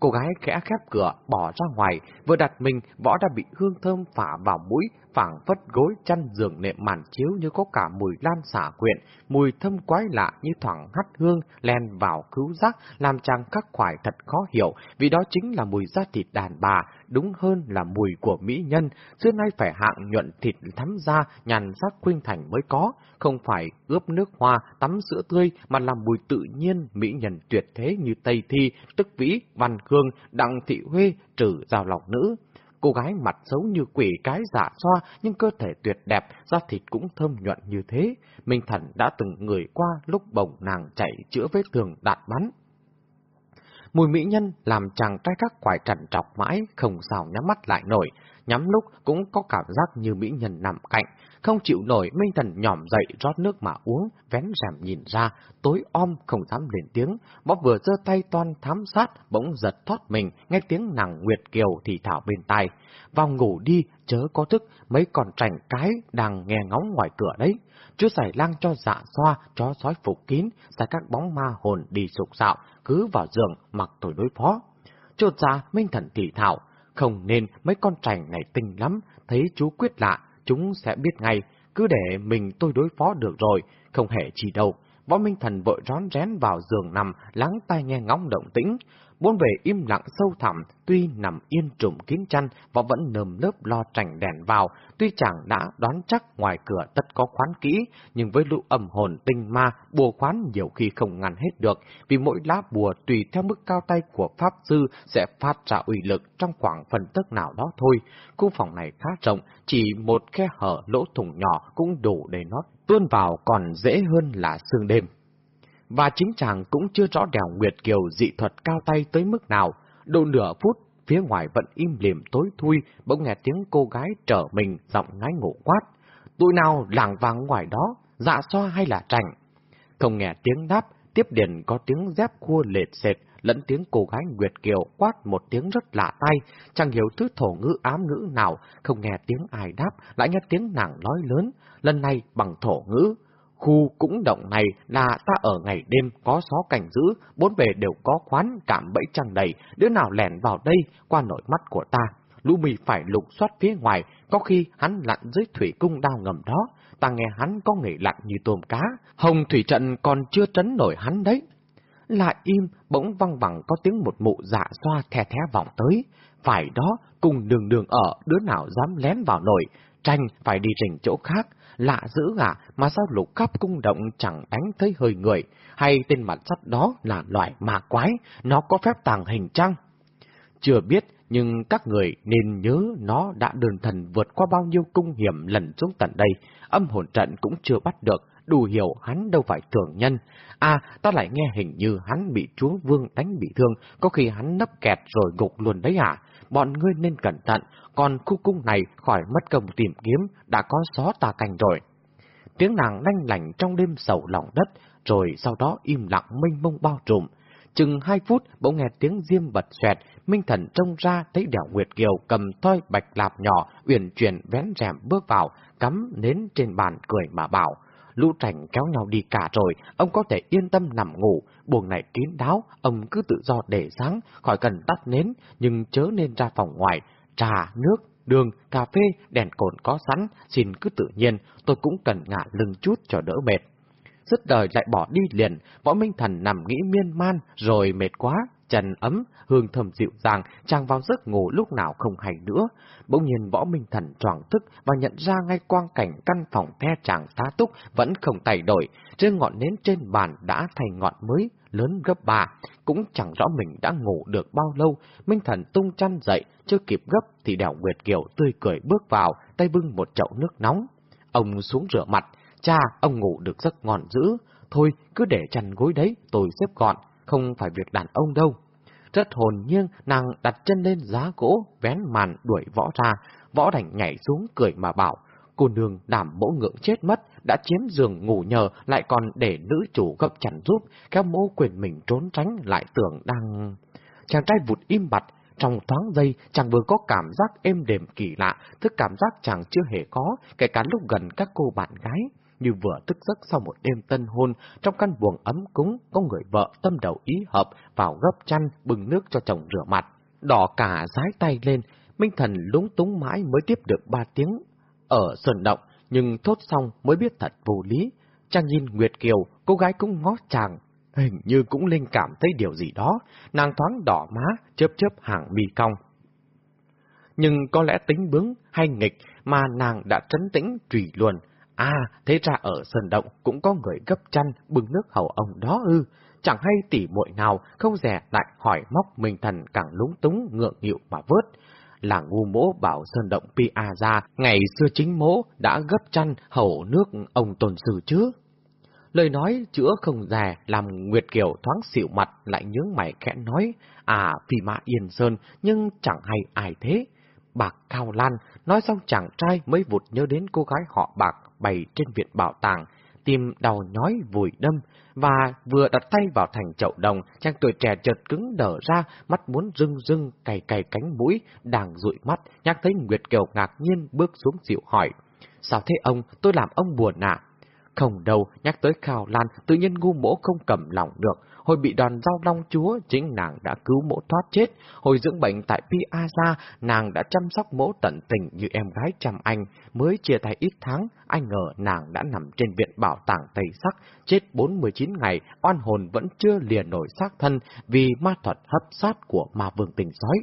Cô gái khẽ khép cửa, bỏ ra ngoài, vừa đặt mình, võ đã bị hương thơm phả vào mũi, phảng phất gối chăn giường nệm màn chiếu như có cả mùi lan xả quyện, mùi thơm quái lạ như thoảng hắt hương len vào cứu giác, làm chàng khắc khoải thật khó hiểu, vì đó chính là mùi da thịt đàn bà, đúng hơn là mùi của mỹ nhân, xưa nay phải hạng nhuận thịt thắm da, nhàn sắc khuynh thành mới có, không phải ướp nước hoa, tắm sữa tươi, mà là mùi tự nhiên mỹ nhân tuyệt thế như Tây Thi, Tức Vĩ, Văn Khương, Đặng Thị Huê, trừ rào lọc nữ. Cô gái mặt xấu như quỷ cái giả xoa, nhưng cơ thể tuyệt đẹp, da thịt cũng thơm nhuận như thế. Minh Thần đã từng người qua lúc bồng nàng chạy chữa vết thương đạt bắn. Mùi mỹ nhân làm chàng trai các quải trần trọc mãi, không sao nhắm mắt lại nổi, nhắm lúc cũng có cảm giác như mỹ nhân nằm cạnh. Không chịu nổi, Minh Thần nhỏm dậy rót nước mà uống, vén rèm nhìn ra, tối om không dám lên tiếng, bóp vừa giơ tay toan thám sát, bỗng giật thoát mình, nghe tiếng nàng Nguyệt Kiều thì thảo bên tai. Vào ngủ đi, chớ có thức, mấy con trành cái đang nghe ngóng ngoài cửa đấy. Chú giải lang cho dạ xoa, chó sói phục kín, ra các bóng ma hồn đi sục sạo, cứ vào giường mặc tội đối phó. Chột ra, Minh Thần thì thảo, không nên mấy con trành này tinh lắm, thấy chú quyết lạ, chúng sẽ biết ngay, cứ để mình tôi đối phó được rồi, không hề chỉ đâu. Võ Minh Thần vội rón rén vào giường nằm, lắng tai nghe ngóng động tĩnh. Bốn về im lặng sâu thẳm, tuy nằm yên trùm kín chăn, và vẫn nơm lớp lo trành đèn vào, tuy chàng đã đoán chắc ngoài cửa tất có khoán kỹ, nhưng với lũ âm hồn tinh ma, bùa khoán nhiều khi không ngăn hết được, vì mỗi lá bùa tùy theo mức cao tay của Pháp Sư sẽ phát ra uy lực trong khoảng phần tức nào đó thôi. Khu phòng này khá rộng, chỉ một khe hở lỗ thủng nhỏ cũng đủ để nó tuôn vào còn dễ hơn là sương đêm. Và chính chàng cũng chưa rõ đèo Nguyệt Kiều dị thuật cao tay tới mức nào. Độ nửa phút, phía ngoài vẫn im lìm tối thui, bỗng nghe tiếng cô gái trở mình giọng ngái ngủ quát. Tụi nào làng vàng ngoài đó, dạ xoa hay là trành? Không nghe tiếng đáp, tiếp điền có tiếng dép cua lệt sệt, lẫn tiếng cô gái Nguyệt Kiều quát một tiếng rất lạ tay, chẳng hiểu thứ thổ ngữ ám ngữ nào, không nghe tiếng ai đáp, lại nghe tiếng nàng nói lớn, lần này bằng thổ ngữ. Khu cũng động này là ta ở ngày đêm có xó cảnh giữ, bốn bề đều có khoán cảm bẫy trăng đầy, đứa nào lẻn vào đây qua nội mắt của ta. Lũ mì phải lục soát phía ngoài, có khi hắn lặn dưới thủy cung đao ngầm đó, ta nghe hắn có nghề lặn như tôm cá, hồng thủy trận còn chưa trấn nổi hắn đấy. Lại im, bỗng văng bằng có tiếng một mụ dạ xoa thè thé vọng tới. Phải đó, cùng đường đường ở, đứa nào dám lén vào nổi, tranh phải đi rình chỗ khác, lạ dữ gà mà sao lục khắp cung động chẳng đánh thấy hơi người, hay tên mặt sắt đó là loại ma quái, nó có phép tàng hình trăng? Chưa biết, nhưng các người nên nhớ nó đã đơn thần vượt qua bao nhiêu cung hiểm lần xuống tận đây, âm hồn trận cũng chưa bắt được, đủ hiểu hắn đâu phải thường nhân. À, ta lại nghe hình như hắn bị chúa vương đánh bị thương, có khi hắn nấp kẹt rồi gục luôn đấy à? Bọn ngươi nên cẩn thận, còn khu cung này khỏi mất công tìm kiếm, đã có xó tà cành rồi. Tiếng nàng lanh lành trong đêm sầu lòng đất, rồi sau đó im lặng mênh mông bao trùm. chừng hai phút bỗng nghe tiếng diêm bật xoẹt, Minh Thần trông ra thấy đèo Nguyệt Kiều cầm thoi bạch lạp nhỏ, uyển chuyển vén rèm bước vào, cắm nến trên bàn cười mà bảo. Lũ trành kéo nhau đi cả rồi, ông có thể yên tâm nằm ngủ, buồng này kín đáo, ông cứ tự do để sáng, khỏi cần tắt nến, nhưng chớ nên ra phòng ngoài, trà, nước, đường, cà phê, đèn cồn có sẵn, xin cứ tự nhiên, tôi cũng cần ngả lưng chút cho đỡ mệt. Dứt đời lại bỏ đi liền, võ minh thần nằm nghĩ miên man, rồi mệt quá, trần ấm, hương thơm dịu dàng, chàng vào giấc ngủ lúc nào không hay nữa. Bỗng nhiên võ minh thần choàng thức và nhận ra ngay quang cảnh căn phòng the chàng tá túc vẫn không thay đổi, trên ngọn nến trên bàn đã thành ngọn mới, lớn gấp ba, cũng chẳng rõ mình đã ngủ được bao lâu, Minh Thần tung chăn dậy, chưa kịp gấp thì đèo Nguyệt Kiều tươi cười bước vào, tay bưng một chậu nước nóng. Ông xuống rửa mặt, cha, ông ngủ được rất ngon dữ, thôi cứ để chăn gối đấy, tôi xếp gọn, không phải việc đàn ông đâu. Rất hồn nhiên, nàng đặt chân lên giá gỗ, vén màn đuổi võ ra, võ đành nhảy xuống cười mà bảo, cô nương đảm mỗ ngưỡng chết mất, đã chiếm giường ngủ nhờ, lại còn để nữ chủ gấp chăn giúp, kéo mẫu quyền mình trốn tránh, lại tưởng đang... Chàng trai vụt im bặt, trong thoáng giây, chàng vừa có cảm giác êm đềm kỳ lạ, thức cảm giác chàng chưa hề có, kể cả lúc gần các cô bạn gái. Như vừa thức giấc sau một đêm tân hôn, trong căn buồng ấm cúng, có người vợ tâm đầu ý hợp vào gấp chăn bưng nước cho chồng rửa mặt. Đỏ cả rái tay lên, Minh Thần lúng túng mãi mới tiếp được ba tiếng. Ở sơn động, nhưng thốt xong mới biết thật vô lý. trang nhìn Nguyệt Kiều, cô gái cũng ngó chàng, hình như cũng linh cảm thấy điều gì đó, nàng thoáng đỏ má, chớp chớp hàng mi cong. Nhưng có lẽ tính bướng hay nghịch mà nàng đã trấn tĩnh trùy luồn, À, thế ra ở sơn động cũng có người gấp chăn bưng nước hầu ông đó ư. Chẳng hay tỉ muội nào không rẻ lại hỏi móc mình thần càng lúng túng ngượng nghịu mà vớt là ngu mỗ bảo sơn động Pia ra, ngày xưa chính mỗ đã gấp chăn hầu nước ông tồn sư chứ. Lời nói chữa không dài làm Nguyệt Kiều thoáng xỉu mặt lại nhướng mày khẽ nói, à phi mã yên sơn nhưng chẳng hay ai thế. Bạc Cao Lan nói xong chàng trai mới vụt nhớ đến cô gái họ bạc bày trên viện bảo tàng, tim đau nhói vùi đâm, và vừa đặt tay vào thành chậu đồng, chàng tuổi trẻ chợt cứng đờ ra, mắt muốn rưng rưng, cày cày cánh mũi, đang dụi mắt, nhắc thấy Nguyệt Kiều ngạc nhiên bước xuống dịu hỏi. Sao thế ông, tôi làm ông buồn ạ? Không đâu, nhắc tới Khao Lan, tự nhiên ngu mỗ không cầm lòng được. Hồi bị đòn giao long chúa, chính nàng đã cứu mỗ thoát chết. Hồi dưỡng bệnh tại Piazza, nàng đã chăm sóc mỗ tận tình như em gái chăm anh. Mới chia tay ít tháng, anh ngờ nàng đã nằm trên viện bảo tàng Tây Sắc, chết 49 ngày, oan hồn vẫn chưa liền nổi xác thân vì ma thuật hấp sát của ma vương tình sói.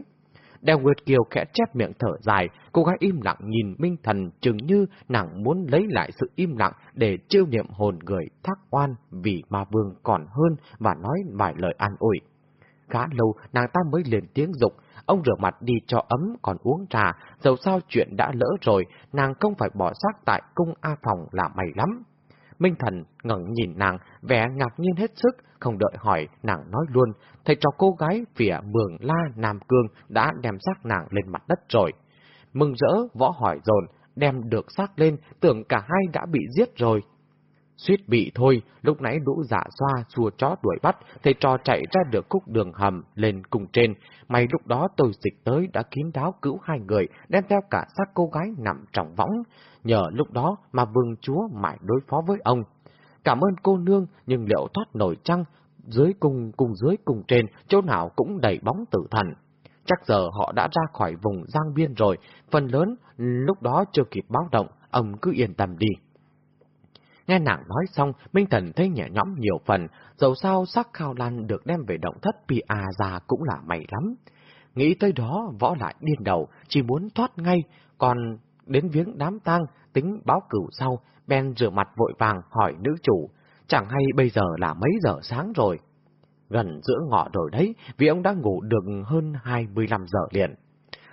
Đeo Nguyệt Kiều khẽ chép miệng thở dài, cô gái im lặng nhìn Minh Thần chừng như nàng muốn lấy lại sự im lặng để chiêu niệm hồn người thác oan vì ma vương còn hơn và nói vài lời an ủi. Khá lâu nàng ta mới lên tiếng dục, ông rửa mặt đi cho ấm còn uống trà, dầu sao chuyện đã lỡ rồi, nàng không phải bỏ xác tại cung A Phòng là mày lắm. Minh Thần ngẩng nhìn nàng, vẻ ngạc nhiên hết sức, không đợi hỏi, nàng nói luôn, thầy trò cô gái phía mường la Nam Cương đã đem xác nàng lên mặt đất rồi. Mừng rỡ, võ hỏi dồn, đem được xác lên, tưởng cả hai đã bị giết rồi. Suýt bị thôi, lúc nãy đũ dạ xoa xua chó đuổi bắt, thầy trò chạy ra được khúc đường hầm lên cùng trên. May lúc đó tôi dịch tới đã kín đáo cứu hai người, đem theo cả xác cô gái nằm trong võng. Nhờ lúc đó mà vương chúa mãi đối phó với ông. Cảm ơn cô nương, nhưng liệu thoát nổi chăng? Dưới cùng cùng dưới cùng trên, chỗ nào cũng đầy bóng tử thần. Chắc giờ họ đã ra khỏi vùng giang biên rồi, phần lớn lúc đó chưa kịp báo động, ông cứ yên tâm đi. Nghe nàng nói xong, Minh Thần thấy nhẹ nhõm nhiều phần, dầu sao sắc khao lan được đem về động thất Pia ra cũng là mày lắm. Nghĩ tới đó, võ lại điên đầu, chỉ muốn thoát ngay, còn đến viếng đám tang, tính báo cửu sau, Ben rửa mặt vội vàng hỏi nữ chủ, chẳng hay bây giờ là mấy giờ sáng rồi. Gần giữa ngọ rồi đấy, vì ông đã ngủ được hơn 25 giờ liền.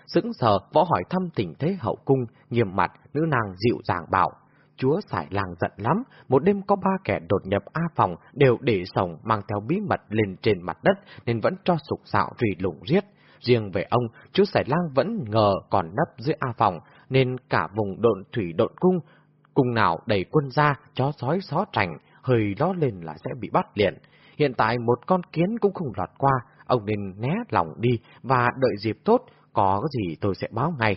Sững sờ, võ hỏi thăm tình thế hậu cung, nghiêm mặt, nữ nàng dịu dàng bảo. Chúa xài làng giận lắm, một đêm có ba kẻ đột nhập A phòng đều để sòng mang theo bí mật lên trên mặt đất nên vẫn cho sục sạo rì lủng riết. Riêng về ông, chú Sải Lang vẫn ngờ còn nấp dưới A phòng, nên cả vùng độn thủy độn cung, cung nào đầy quân ra, chó sói xó trành, hơi ló lên là sẽ bị bắt liền. hiện tại một con kiến cũng không lọt qua, ông nên né lòng đi và đợi dịp tốt, có gì tôi sẽ báo ngay.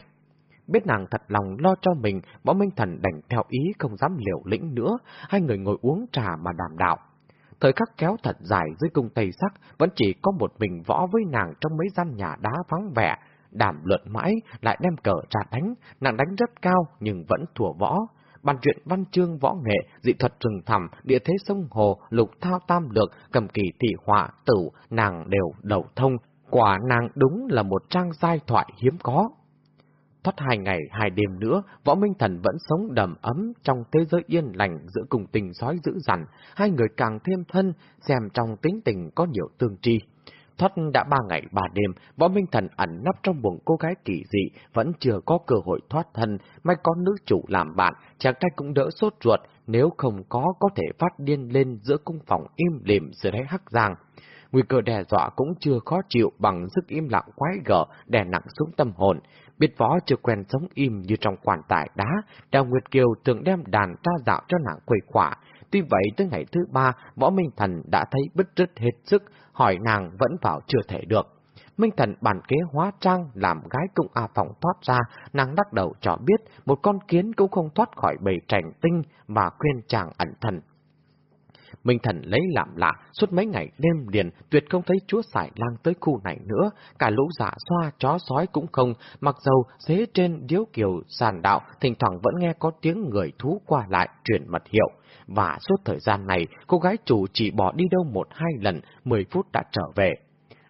Biết nàng thật lòng lo cho mình, võ Minh Thần đành theo ý không dám liều lĩnh nữa, hai người ngồi uống trà mà đàm đạo. Thời khắc kéo thật dài dưới cung tây sắc, vẫn chỉ có một mình võ với nàng trong mấy gian nhà đá vắng vẻ, đàm luận mãi, lại đem cờ ra đánh, nàng đánh rất cao nhưng vẫn thua võ. Bàn chuyện văn chương võ nghệ, dị thuật rừng thẳm, địa thế sông hồ, lục thao tam lược, cầm kỳ thị họa, tử, nàng đều đầu thông. Quả nàng đúng là một trang giai thoại hiếm có. Thoát hai ngày, hai đêm nữa, võ minh thần vẫn sống đầm ấm trong thế giới yên lành giữa cùng tình sói dữ dằn, hai người càng thêm thân, xem trong tính tình có nhiều tương tri. Thoát đã ba ngày ba đêm, võ minh thần ẩn nấp trong buồng cô gái kỳ dị, vẫn chưa có cơ hội thoát thân, may có nữ chủ làm bạn, chàng trai cũng đỡ sốt ruột, nếu không có có thể phát điên lên giữa cung phòng im lìm dưới đáy hắc giang. Nguy cơ đe dọa cũng chưa khó chịu bằng sức im lặng quái gở đè nặng xuống tâm hồn. Biết võ chưa quen sống im như trong quan tài đá, Đào Nguyệt Kiều thường đem đàn tra dạo cho nàng quầy khỏa. Tuy vậy tới ngày thứ ba, võ Minh Thần đã thấy bứt rứt hết sức, hỏi nàng vẫn vào chưa thể được. Minh Thần bàn kế hóa trang làm gái cung A Phòng thoát ra, nàng đắc đầu cho biết một con kiến cũng không thoát khỏi bầy trành tinh mà khuyên chàng ẩn thần. Minh Thần lấy làm lạ, suốt mấy ngày đêm liền, tuyệt không thấy chúa sải lang tới khu này nữa, cả lũ dạ xoa, chó sói cũng không, mặc dầu xế trên điếu kiều sàn đạo, thỉnh thoảng vẫn nghe có tiếng người thú qua lại, truyền mật hiệu. Và suốt thời gian này, cô gái chủ chỉ bỏ đi đâu một hai lần, mười phút đã trở về.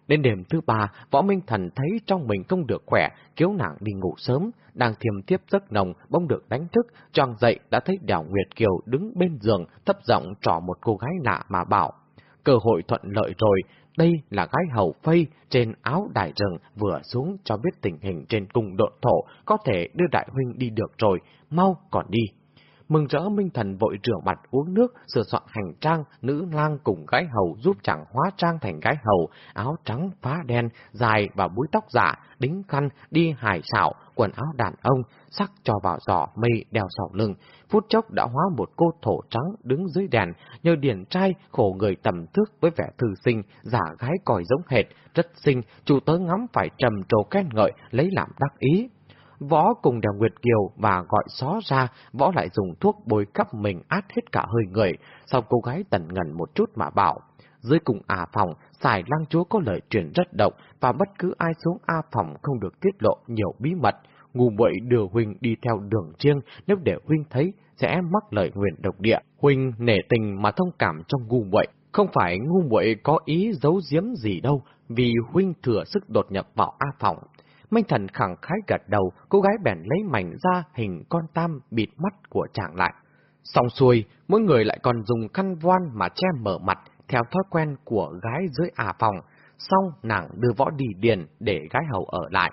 Đến đêm thứ ba, Võ Minh Thần thấy trong mình không được khỏe, kiếu nặng đi ngủ sớm, đang thiềm tiếp giấc nồng, bỗng được đánh thức, tròn dậy đã thấy Đào Nguyệt Kiều đứng bên giường, thấp giọng trỏ một cô gái lạ mà bảo. Cơ hội thuận lợi rồi, đây là gái hầu phây trên áo đại rừng vừa xuống cho biết tình hình trên cung độ thổ, có thể đưa đại huynh đi được rồi, mau còn đi. Mừng rỡ Minh Thần vội rửa mặt uống nước, sửa soạn hành trang, nữ lang cùng gái hầu giúp chàng hóa trang thành gái hầu, áo trắng phá đen, dài và búi tóc giả, đính khăn, đi hài xảo, quần áo đàn ông, sắc cho vào giỏ mây đeo sau lưng. Phút chốc đã hóa một cô thổ trắng đứng dưới đèn, nhờ điển trai khổ người tầm thước với vẻ thư sinh, giả gái còi giống hệt, rất xinh, chủ tớ ngắm phải trầm trồ khen ngợi, lấy làm đắc ý. Võ cùng đèo Nguyệt Kiều và gọi xó ra, võ lại dùng thuốc bôi khắp mình át hết cả hơi người, sau cô gái tần ngần một chút mà bảo. Dưới cùng à phòng, xài lăng chúa có lời truyền rất động, và bất cứ ai xuống A phòng không được tiết lộ nhiều bí mật. Ngu muội đưa Huynh đi theo đường riêng, nếu để Huynh thấy, sẽ mắc lời nguyện độc địa. Huynh nể tình mà thông cảm trong ngu muội không phải ngu muội có ý giấu giếm gì đâu, vì Huynh thừa sức đột nhập vào A phòng. Minh Thần khẳng khái gật đầu, cô gái bèn lấy mảnh ra hình con tam bịt mắt của chàng lại. Xong xuôi, mỗi người lại còn dùng khăn voan mà che mở mặt, theo thói quen của gái dưới ả phòng. Xong, nàng đưa võ đi điền để gái hầu ở lại.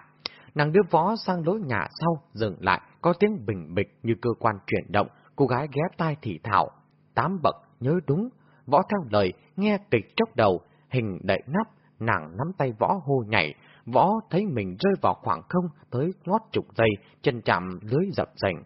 Nàng đưa võ sang lối nhà sau, dừng lại, có tiếng bình bịch như cơ quan chuyển động, cô gái ghé tai thì thảo. Tám bậc, nhớ đúng, võ theo lời, nghe kịch chốc đầu, hình đậy nắp, nàng nắm tay võ hô nhảy, Võ thấy mình rơi vào khoảng không tới ngót chục giây, chân chạm lưới dập dành.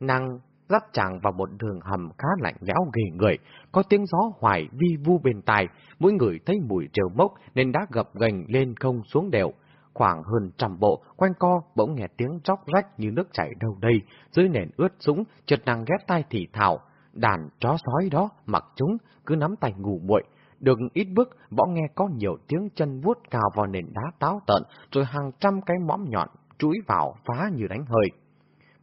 Nàng dắt chàng vào một đường hầm khá lạnh lẽo ghê người, có tiếng gió hoài vi vu bên tai, mỗi người thấy mùi trều mốc nên đã gập gành lên không xuống đều. Khoảng hơn trăm bộ, quanh co bỗng nghe tiếng róc rách như nước chảy đâu đây, dưới nền ướt sũng, chợt nàng ghét tai thì thảo, đàn chó sói đó mặc chúng cứ nắm tay ngủ muội được ít bước, võ nghe có nhiều tiếng chân vuốt cào vào nền đá táo tợn, rồi hàng trăm cái móm nhọn chúi vào phá như đánh hơi.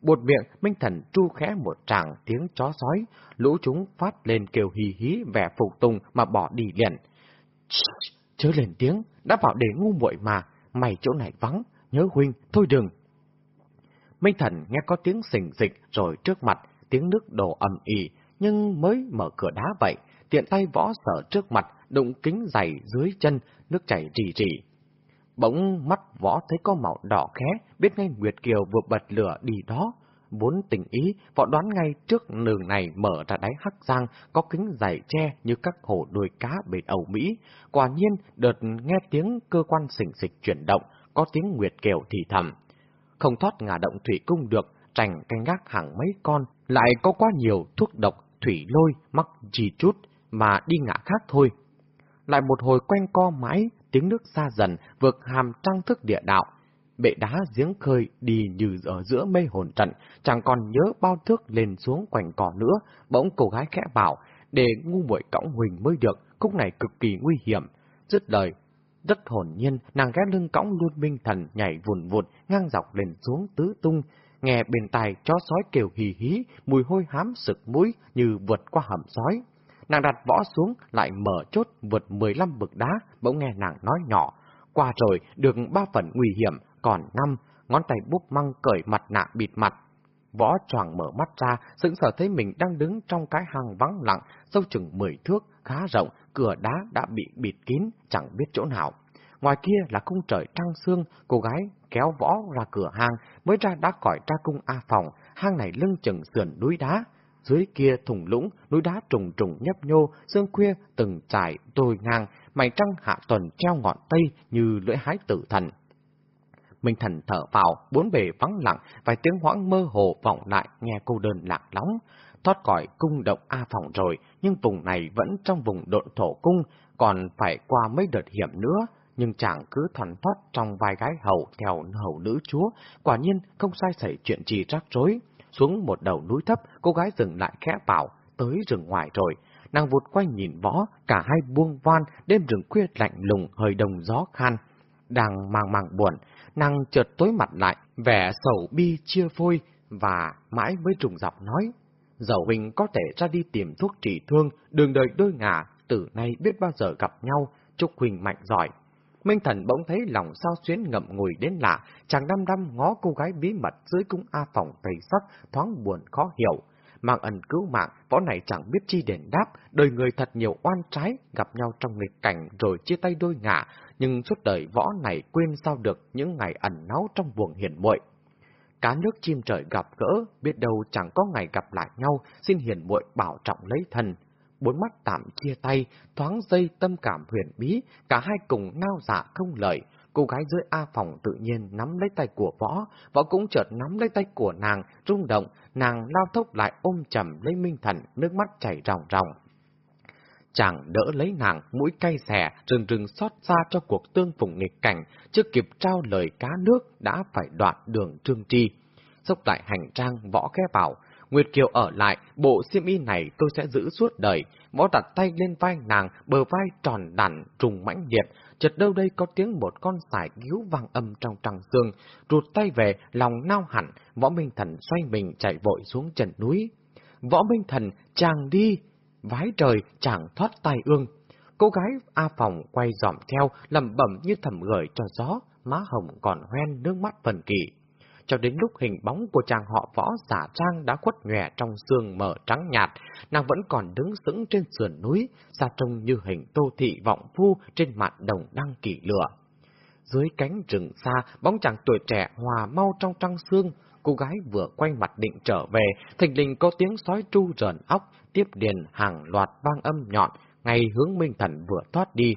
Bột miệng, Minh Thần tru khẽ một tràng tiếng chó sói, lũ chúng phát lên kêu hì hí vẻ phục tùng mà bỏ đi liền. Chớ lên tiếng, đã vào để ngu muội mà, mày chỗ này vắng, nhớ huynh, thôi đừng. Minh Thần nghe có tiếng xình dịch rồi trước mặt, tiếng nước đổ ầm ỉ, nhưng mới mở cửa đá vậy, tiện tay võ sở trước mặt, đụng kính dày dưới chân, nước chảy rì rì. Bỗng mắt võ thấy có màu đỏ khé, biết ngay Nguyệt Kiều vừa bật lửa đi đó. Vốn tình ý, võ đoán ngay trước nường này mở ra đáy hắc giang, có kính dày che như các hồ đuôi cá bệt Âu Mỹ. Quả nhiên, đợt nghe tiếng cơ quan xỉnh xịch chuyển động, có tiếng Nguyệt Kiều thì thầm. Không thoát ngả động thủy cung được, trành canh gác hàng mấy con, lại có quá nhiều thuốc độc, thủy lôi, mắc chỉ chút, mà đi ngã khác thôi. lại một hồi quanh co mãi, tiếng nước xa dần, vượt hàm trăng thức địa đạo. Bệ đá giếng khơi đi như ở giữa mây hồn trận, chẳng còn nhớ bao thước lên xuống quanh cỏ nữa, bỗng cô gái khẽ bảo, để ngu muội cõng huỳnh mới được, khúc này cực kỳ nguy hiểm. Dứt lời, rất hồn nhiên, nàng ghé lưng cõng luôn minh thần nhảy vùn vụt, ngang dọc lên xuống tứ tung, nghe bên tai chó sói kêu hì hí, mùi hôi hám sực mũi như vượt qua hầm sói. Nàng đặt võ xuống, lại mở chốt vượt 15 bực đá, bỗng nghe nàng nói nhỏ. Qua rồi, được ba phần nguy hiểm, còn năm, ngón tay búp măng cởi mặt nạ bịt mặt. Võ choàng mở mắt ra, sững sờ thấy mình đang đứng trong cái hang vắng lặng, sâu chừng 10 thước, khá rộng, cửa đá đã bị bịt kín, chẳng biết chỗ nào. Ngoài kia là khung trời trăng sương, cô gái kéo võ ra cửa hang, mới ra đã cõi ra cung A phòng, hang này lưng chừng sườn núi đá. Dưới kia thùng lũng, núi đá trùng trùng nhấp nhô, sương khuya từng trải đồi ngang, mày trăng hạ tuần treo ngọn tây như lưỡi hái tử thần. Minh thần thở vào, bốn bề vắng lặng, vài tiếng hoãng mơ hồ vọng lại nghe cô đơn lạc lóng. Thoát khỏi cung động A phòng rồi, nhưng vùng này vẫn trong vùng độn thổ cung, còn phải qua mấy đợt hiểm nữa, nhưng chàng cứ thoăn thoát trong vài gái hầu theo hầu nữ chúa, quả nhiên không sai xảy chuyện gì rắc rối. Xuống một đầu núi thấp, cô gái dừng lại khẽ bảo, tới rừng ngoài rồi. Nàng vụt quay nhìn võ, cả hai buông van, đêm rừng khuya lạnh lùng, hơi đồng gió khan. Đang mang màng buồn, nàng chợt tối mặt lại, vẻ sầu bi chia phôi, và mãi mới trùng dọc nói. Dẫu huynh có thể ra đi tìm thuốc trị thương, đường đời đôi ngả, từ nay biết bao giờ gặp nhau, chúc huynh mạnh giỏi. Minh Thần bỗng thấy lòng sao xuyến ngậm ngùi đến lạ, chàng đăm đăm ngó cô gái bí mật dưới cung A phòng tây sắc, thoáng buồn khó hiểu. Mang ẩn cứu mạng, võ này chẳng biết chi đền đáp, đời người thật nhiều oan trái, gặp nhau trong nghịch cảnh rồi chia tay đôi ngả, nhưng suốt đời võ này quên sao được những ngày ẩn náu trong buồng hiền muội. Cá nước chim trời gặp gỡ, biết đâu chẳng có ngày gặp lại nhau, xin hiền muội bảo trọng lấy thần bốn mắt tạm chia tay, thoáng dây tâm cảm huyền bí, cả hai cùng nao dạ không lợi. Cô gái dưới A phòng tự nhiên nắm lấy tay của võ, võ cũng chợt nắm lấy tay của nàng, rung động, nàng lao thốc lại ôm chầm lấy Minh Thần, nước mắt chảy ròng ròng. Chàng đỡ lấy nàng, mũi cay xẻ, rừng rừng xót xa cho cuộc tương phùng nghịch cảnh, chưa kịp trao lời cá nước đã phải đoạn đường trương tri. Xốc lại hành trang, võ ghé bảo, Nguyệt Kiều ở lại, bộ xiêm y này tôi sẽ giữ suốt đời. Võ đặt tay lên vai nàng, bờ vai tròn đặn, trùng mãnh liệt. Chợt đâu đây có tiếng một con sải cứu vang âm trong trăng dương. Rụt tay về, lòng nao hẳn, võ minh thần xoay mình chạy vội xuống chân núi. Võ minh thần, chàng đi! Vái trời, chàng thoát tay ương. Cô gái A Phòng quay dòm theo, lầm bẩm như thầm gửi cho gió, má hồng còn hoen nước mắt phần kỳ cho đến lúc hình bóng của chàng họ võ giả trang đã khuất nhòe trong sương mờ trắng nhạt, nàng vẫn còn đứng sững trên sườn núi, xa trông như hình tô thị vọng phu trên mặt đồng đăng kỳ lửa. Dưới cánh rừng xa, bóng chàng tuổi trẻ hòa mau trong trăng sương, cô gái vừa quay mặt định trở về, thình lình có tiếng sói tru rờn óc, tiếp điền hàng loạt vang âm nhọn, ngay hướng Minh Thần vừa thoát đi.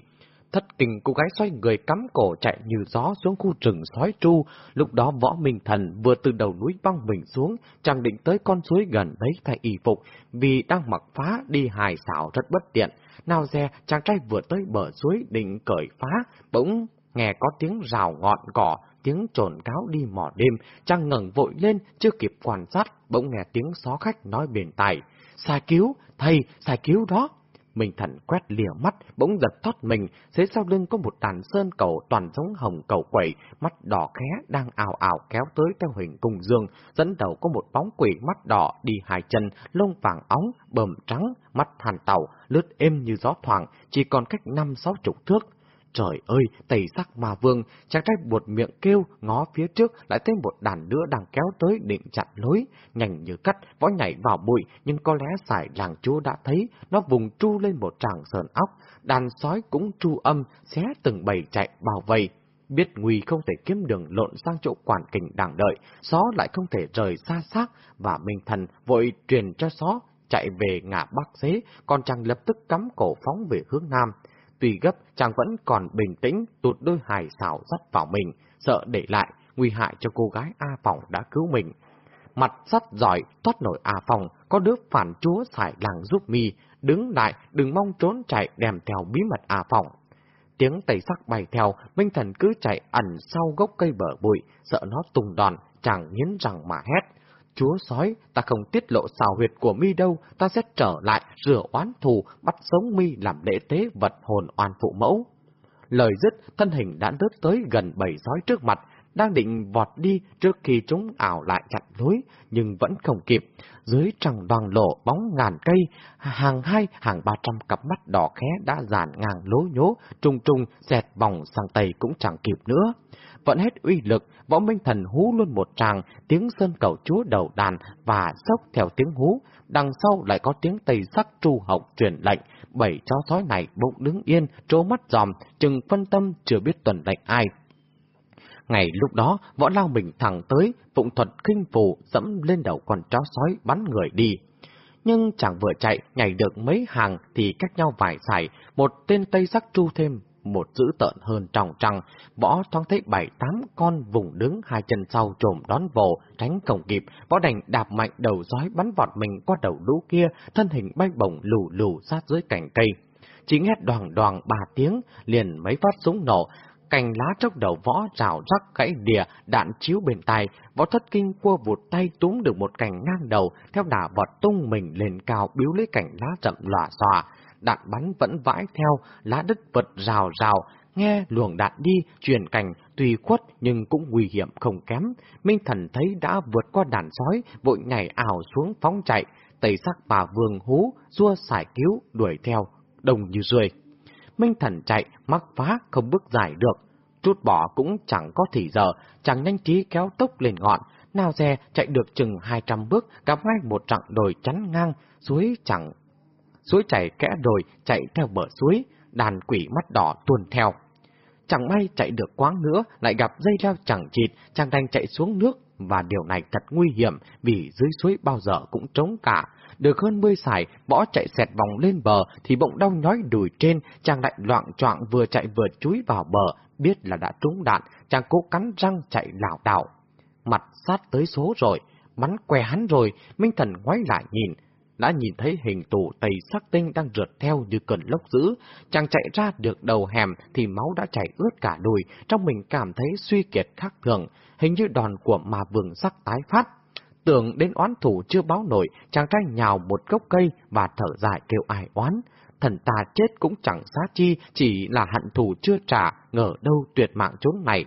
Thất kinh cô gái xoay người cắm cổ chạy như gió xuống khu rừng sói tru, lúc đó võ minh thần vừa từ đầu núi băng mình xuống, chẳng định tới con suối gần đấy thay y phục, vì đang mặc phá đi hài xảo rất bất tiện. Nào dè, chàng trai vừa tới bờ suối định cởi phá, bỗng nghe có tiếng rào ngọn cỏ, tiếng trồn cáo đi mò đêm, chàng ngẩng vội lên, chưa kịp quan sát, bỗng nghe tiếng xó khách nói bền tài. Xài cứu, thầy, xài cứu đó mình Thần quét lìa mắt, bỗng giật thoát mình, phía sau lưng có một đàn sơn cầu toàn giống hồng cầu quẩy, mắt đỏ khé đang ảo ảo kéo tới theo hình cùng dương, dẫn đầu có một bóng quỷ mắt đỏ đi hai chân, lông vàng óng, bờm trắng, mắt hàn tàu, lướt êm như gió thoảng, chỉ còn cách năm sáu chục thước. Trời ơi, tẩy sắc mà vương, chàng trai buột miệng kêu, ngó phía trước, lại thấy một đàn nữa đang kéo tới định chặn lối. Nhanh như cắt, võ nhảy vào bụi, nhưng có lẽ xài làng chúa đã thấy, nó vùng tru lên một tràng sờn óc, đàn sói cũng tru âm, xé từng bầy chạy bảo vệ. Biết nguy không thể kiếm đường lộn sang chỗ quản kình đang đợi, xó lại không thể rời xa xác, và Minh Thần vội truyền cho xó chạy về ngã bắc xế, còn chàng lập tức cắm cổ phóng về hướng nam. Tuy gấp, chàng vẫn còn bình tĩnh, tụt đôi hài xảo dắt vào mình, sợ để lại, nguy hại cho cô gái A Phòng đã cứu mình. mặt sắt giỏi, thoát nổi a phòng, có đứa phản chúa xài làng giúp mi, đứng lại, đừng mong trốn chạy đem theo bí mật a phòng. Tiếng tẩy sắc bay theo, Minh Thần cứ chạy ẩn sau gốc cây bờ bụi, sợ nó tung đòn, chàng nghiến răng mà hét. Chúa sói, ta không tiết lộ xào huyệt của mi đâu, ta sẽ trở lại, rửa oán thù, bắt sống mi làm lễ tế vật hồn oan phụ mẫu. Lời dứt, thân hình đã đứt tới gần bảy sói trước mặt, đang định vọt đi trước khi chúng ảo lại chặn lối, nhưng vẫn không kịp. Dưới trăng đoàn lộ bóng ngàn cây, hàng hai, hàng ba trăm cặp mắt đỏ khé đã dàn ngang lố nhố, trung trung, dẹt vòng sang tây cũng chẳng kịp nữa. Vẫn hết uy lực, võ minh thần hú luôn một tràng, tiếng sơn cầu chúa đầu đàn và sốc theo tiếng hú, đằng sau lại có tiếng tây sắc tru học truyền lệnh, bảy chó sói này bụng đứng yên, trố mắt dòm, chừng phân tâm chưa biết tuần lệnh ai, Ngày lúc đó, võ lao mình thẳng tới, phụng thuật kinh phù dẫm lên đầu con chó sói bắn người đi. Nhưng chẳng vừa chạy, nhảy được mấy hàng thì cách nhau vài sải, một tên tây sắc tru thêm, một dữ tợn hơn trọng trăng, võ thoáng thấy bảy tám con vùng đứng hai chân sau trồm đón vồ, tránh cổng kịp, võ đành đạp mạnh đầu giói bắn vọt mình qua đầu lũ kia, thân hình bay bổng lù lù sát dưới cành cây. Chỉ nghe đoàn đoàn ba tiếng, liền mấy phát súng nổ, cành lá trong đầu võ rào rắc gãy đìa, đạn chiếu bên tai, võ thất kinh cua vụt tay túm được một cành ngang đầu, theo đà vọt tung mình lên cao biếu lấy cành lá chậm lòa xòa. Đạn bắn vẫn vãi theo, lá đất vật rào rào, nghe luồng đạn đi, chuyển cảnh tùy khuất nhưng cũng nguy hiểm không kém. Minh thần thấy đã vượt qua đàn sói, vội nhảy ảo xuống phóng chạy, tẩy sắc bà vương hú, rua xài cứu, đuổi theo, đồng như rươi. Minh Thần chạy, mắc phá, không bước dài được. Chút bỏ cũng chẳng có thì giờ, chẳng nhanh trí kéo tốc lên ngọn. Nào xe chạy được chừng 200 bước, gặp ngay một trạng đồi chắn ngang, suối chẳng... Suối chảy kẽ đồi, chạy theo bờ suối, đàn quỷ mắt đỏ tuồn theo. Chẳng may chạy được quáng nữa, lại gặp dây leo chẳng chịt, chàng đành chạy xuống nước, và điều này thật nguy hiểm vì dưới suối bao giờ cũng trống cả. Được hơn mươi sải, bỏ chạy xẹt vòng lên bờ thì bỗng đau nhói đùi trên, chàng lại loạn choạng vừa chạy vừa chúi vào bờ, biết là đã trúng đạn, chàng cố cắn răng chạy lảo đảo. Mặt sát tới số rồi, bắn què hắn rồi, Minh Thần ngoái lại nhìn, đã nhìn thấy hình tù tây sắc tinh đang rượt theo như cơn lốc dữ. Chàng chạy ra được đầu hẻm thì máu đã chảy ướt cả đùi, trong mình cảm thấy suy kiệt khác thường, hình như đòn của mà vườn sắc tái phát. Tưởng đến oán thủ chưa báo nổi, chàng trai nhào một gốc cây và thở dài kêu ai oán. Thần ta chết cũng chẳng xá chi, chỉ là hận thù chưa trả, ngờ đâu tuyệt mạng chốn này.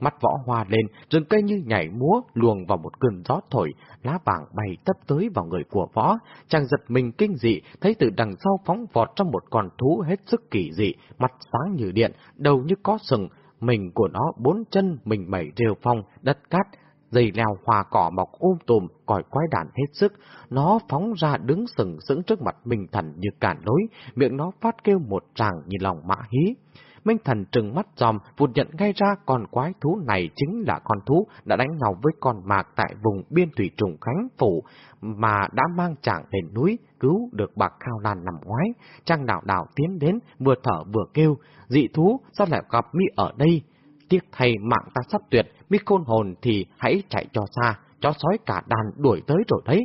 Mắt võ hoa lên, rừng cây như nhảy múa, luồng vào một cơn gió thổi, lá vàng bay tấp tới vào người của võ. Chàng giật mình kinh dị, thấy từ đằng sau phóng vọt trong một con thú hết sức kỳ dị, mặt sáng như điện, đầu như có sừng, mình của nó bốn chân mình mẩy rêu phong, đất cát, dây leo hòa cỏ mọc ôm tùm, còi quái đàn hết sức. Nó phóng ra đứng sừng sững trước mặt mình Thần như cản lối, miệng nó phát kêu một tràng như lòng mã hí. Minh Thần trừng mắt dòm, vụt nhận ngay ra con quái thú này chính là con thú đã đánh nhau với con mạc tại vùng biên thủy trùng Khánh Phủ, mà đã mang chàng lên núi, cứu được bạc Khao Lan nằm ngoái. Trang đảo đảo tiến đến, vừa thở vừa kêu, dị thú, sao lại gặp mi ở đây? Tiếc thầy mạng ta sắp tuyệt, mi khôn hồn thì hãy chạy cho xa, chó sói cả đàn đuổi tới rồi đấy.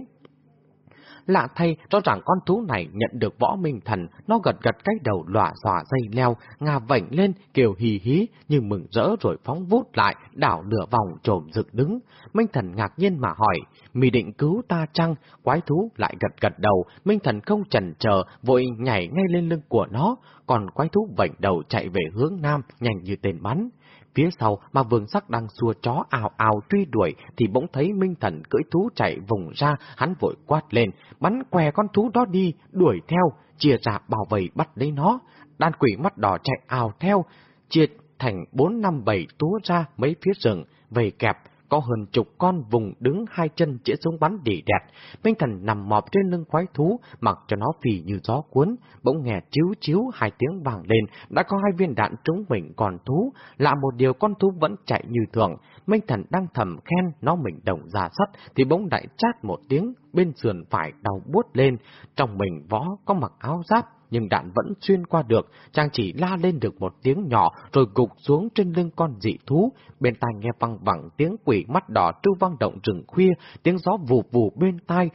Lạ thay, rõ ràng con thú này nhận được võ minh thần, nó gật gật cái đầu lòa xòa dây leo, ngà vảnh lên, kiều hì hí, nhưng mừng rỡ rồi phóng vút lại, đảo nửa vòng trồm dựng đứng. Minh thần ngạc nhiên mà hỏi, mì định cứu ta chăng? Quái thú lại gật gật đầu, Minh thần không chần chờ, vội nhảy ngay lên lưng của nó, còn quái thú vảnh đầu chạy về hướng nam, nhanh như tên bắn. Phía sau mà vương sắc đang xua chó ào ào truy đuổi thì bỗng thấy Minh Thần cưỡi thú chạy vùng ra, hắn vội quát lên, bắn què con thú đó đi, đuổi theo, chia ra bảo vệ bắt lấy nó. Đàn quỷ mắt đỏ chạy ào theo, chia thành bốn năm bảy túa ra mấy phía rừng, về kẹp, có hơn chục con vùng đứng hai chân chĩa xuống bắn đỉ đẹp. Minh thần nằm mọp trên lưng quái thú, mặc cho nó phì như gió cuốn, bỗng nghe chiếu chiếu hai tiếng vàng lên, đã có hai viên đạn trúng mình còn thú, lạ một điều con thú vẫn chạy như thường. Minh thần đang thầm khen nó mình đồng ra sắt, thì bỗng đại chát một tiếng, bên sườn phải đau buốt lên, trong mình võ có mặc áo giáp, nhưng đạn vẫn xuyên qua được, chàng chỉ la lên được một tiếng nhỏ rồi gục xuống trên lưng con dị thú, bên tai nghe văng vẳng tiếng quỷ mắt đỏ trư vang động rừng khuya, tiếng gió vù vù bên tai,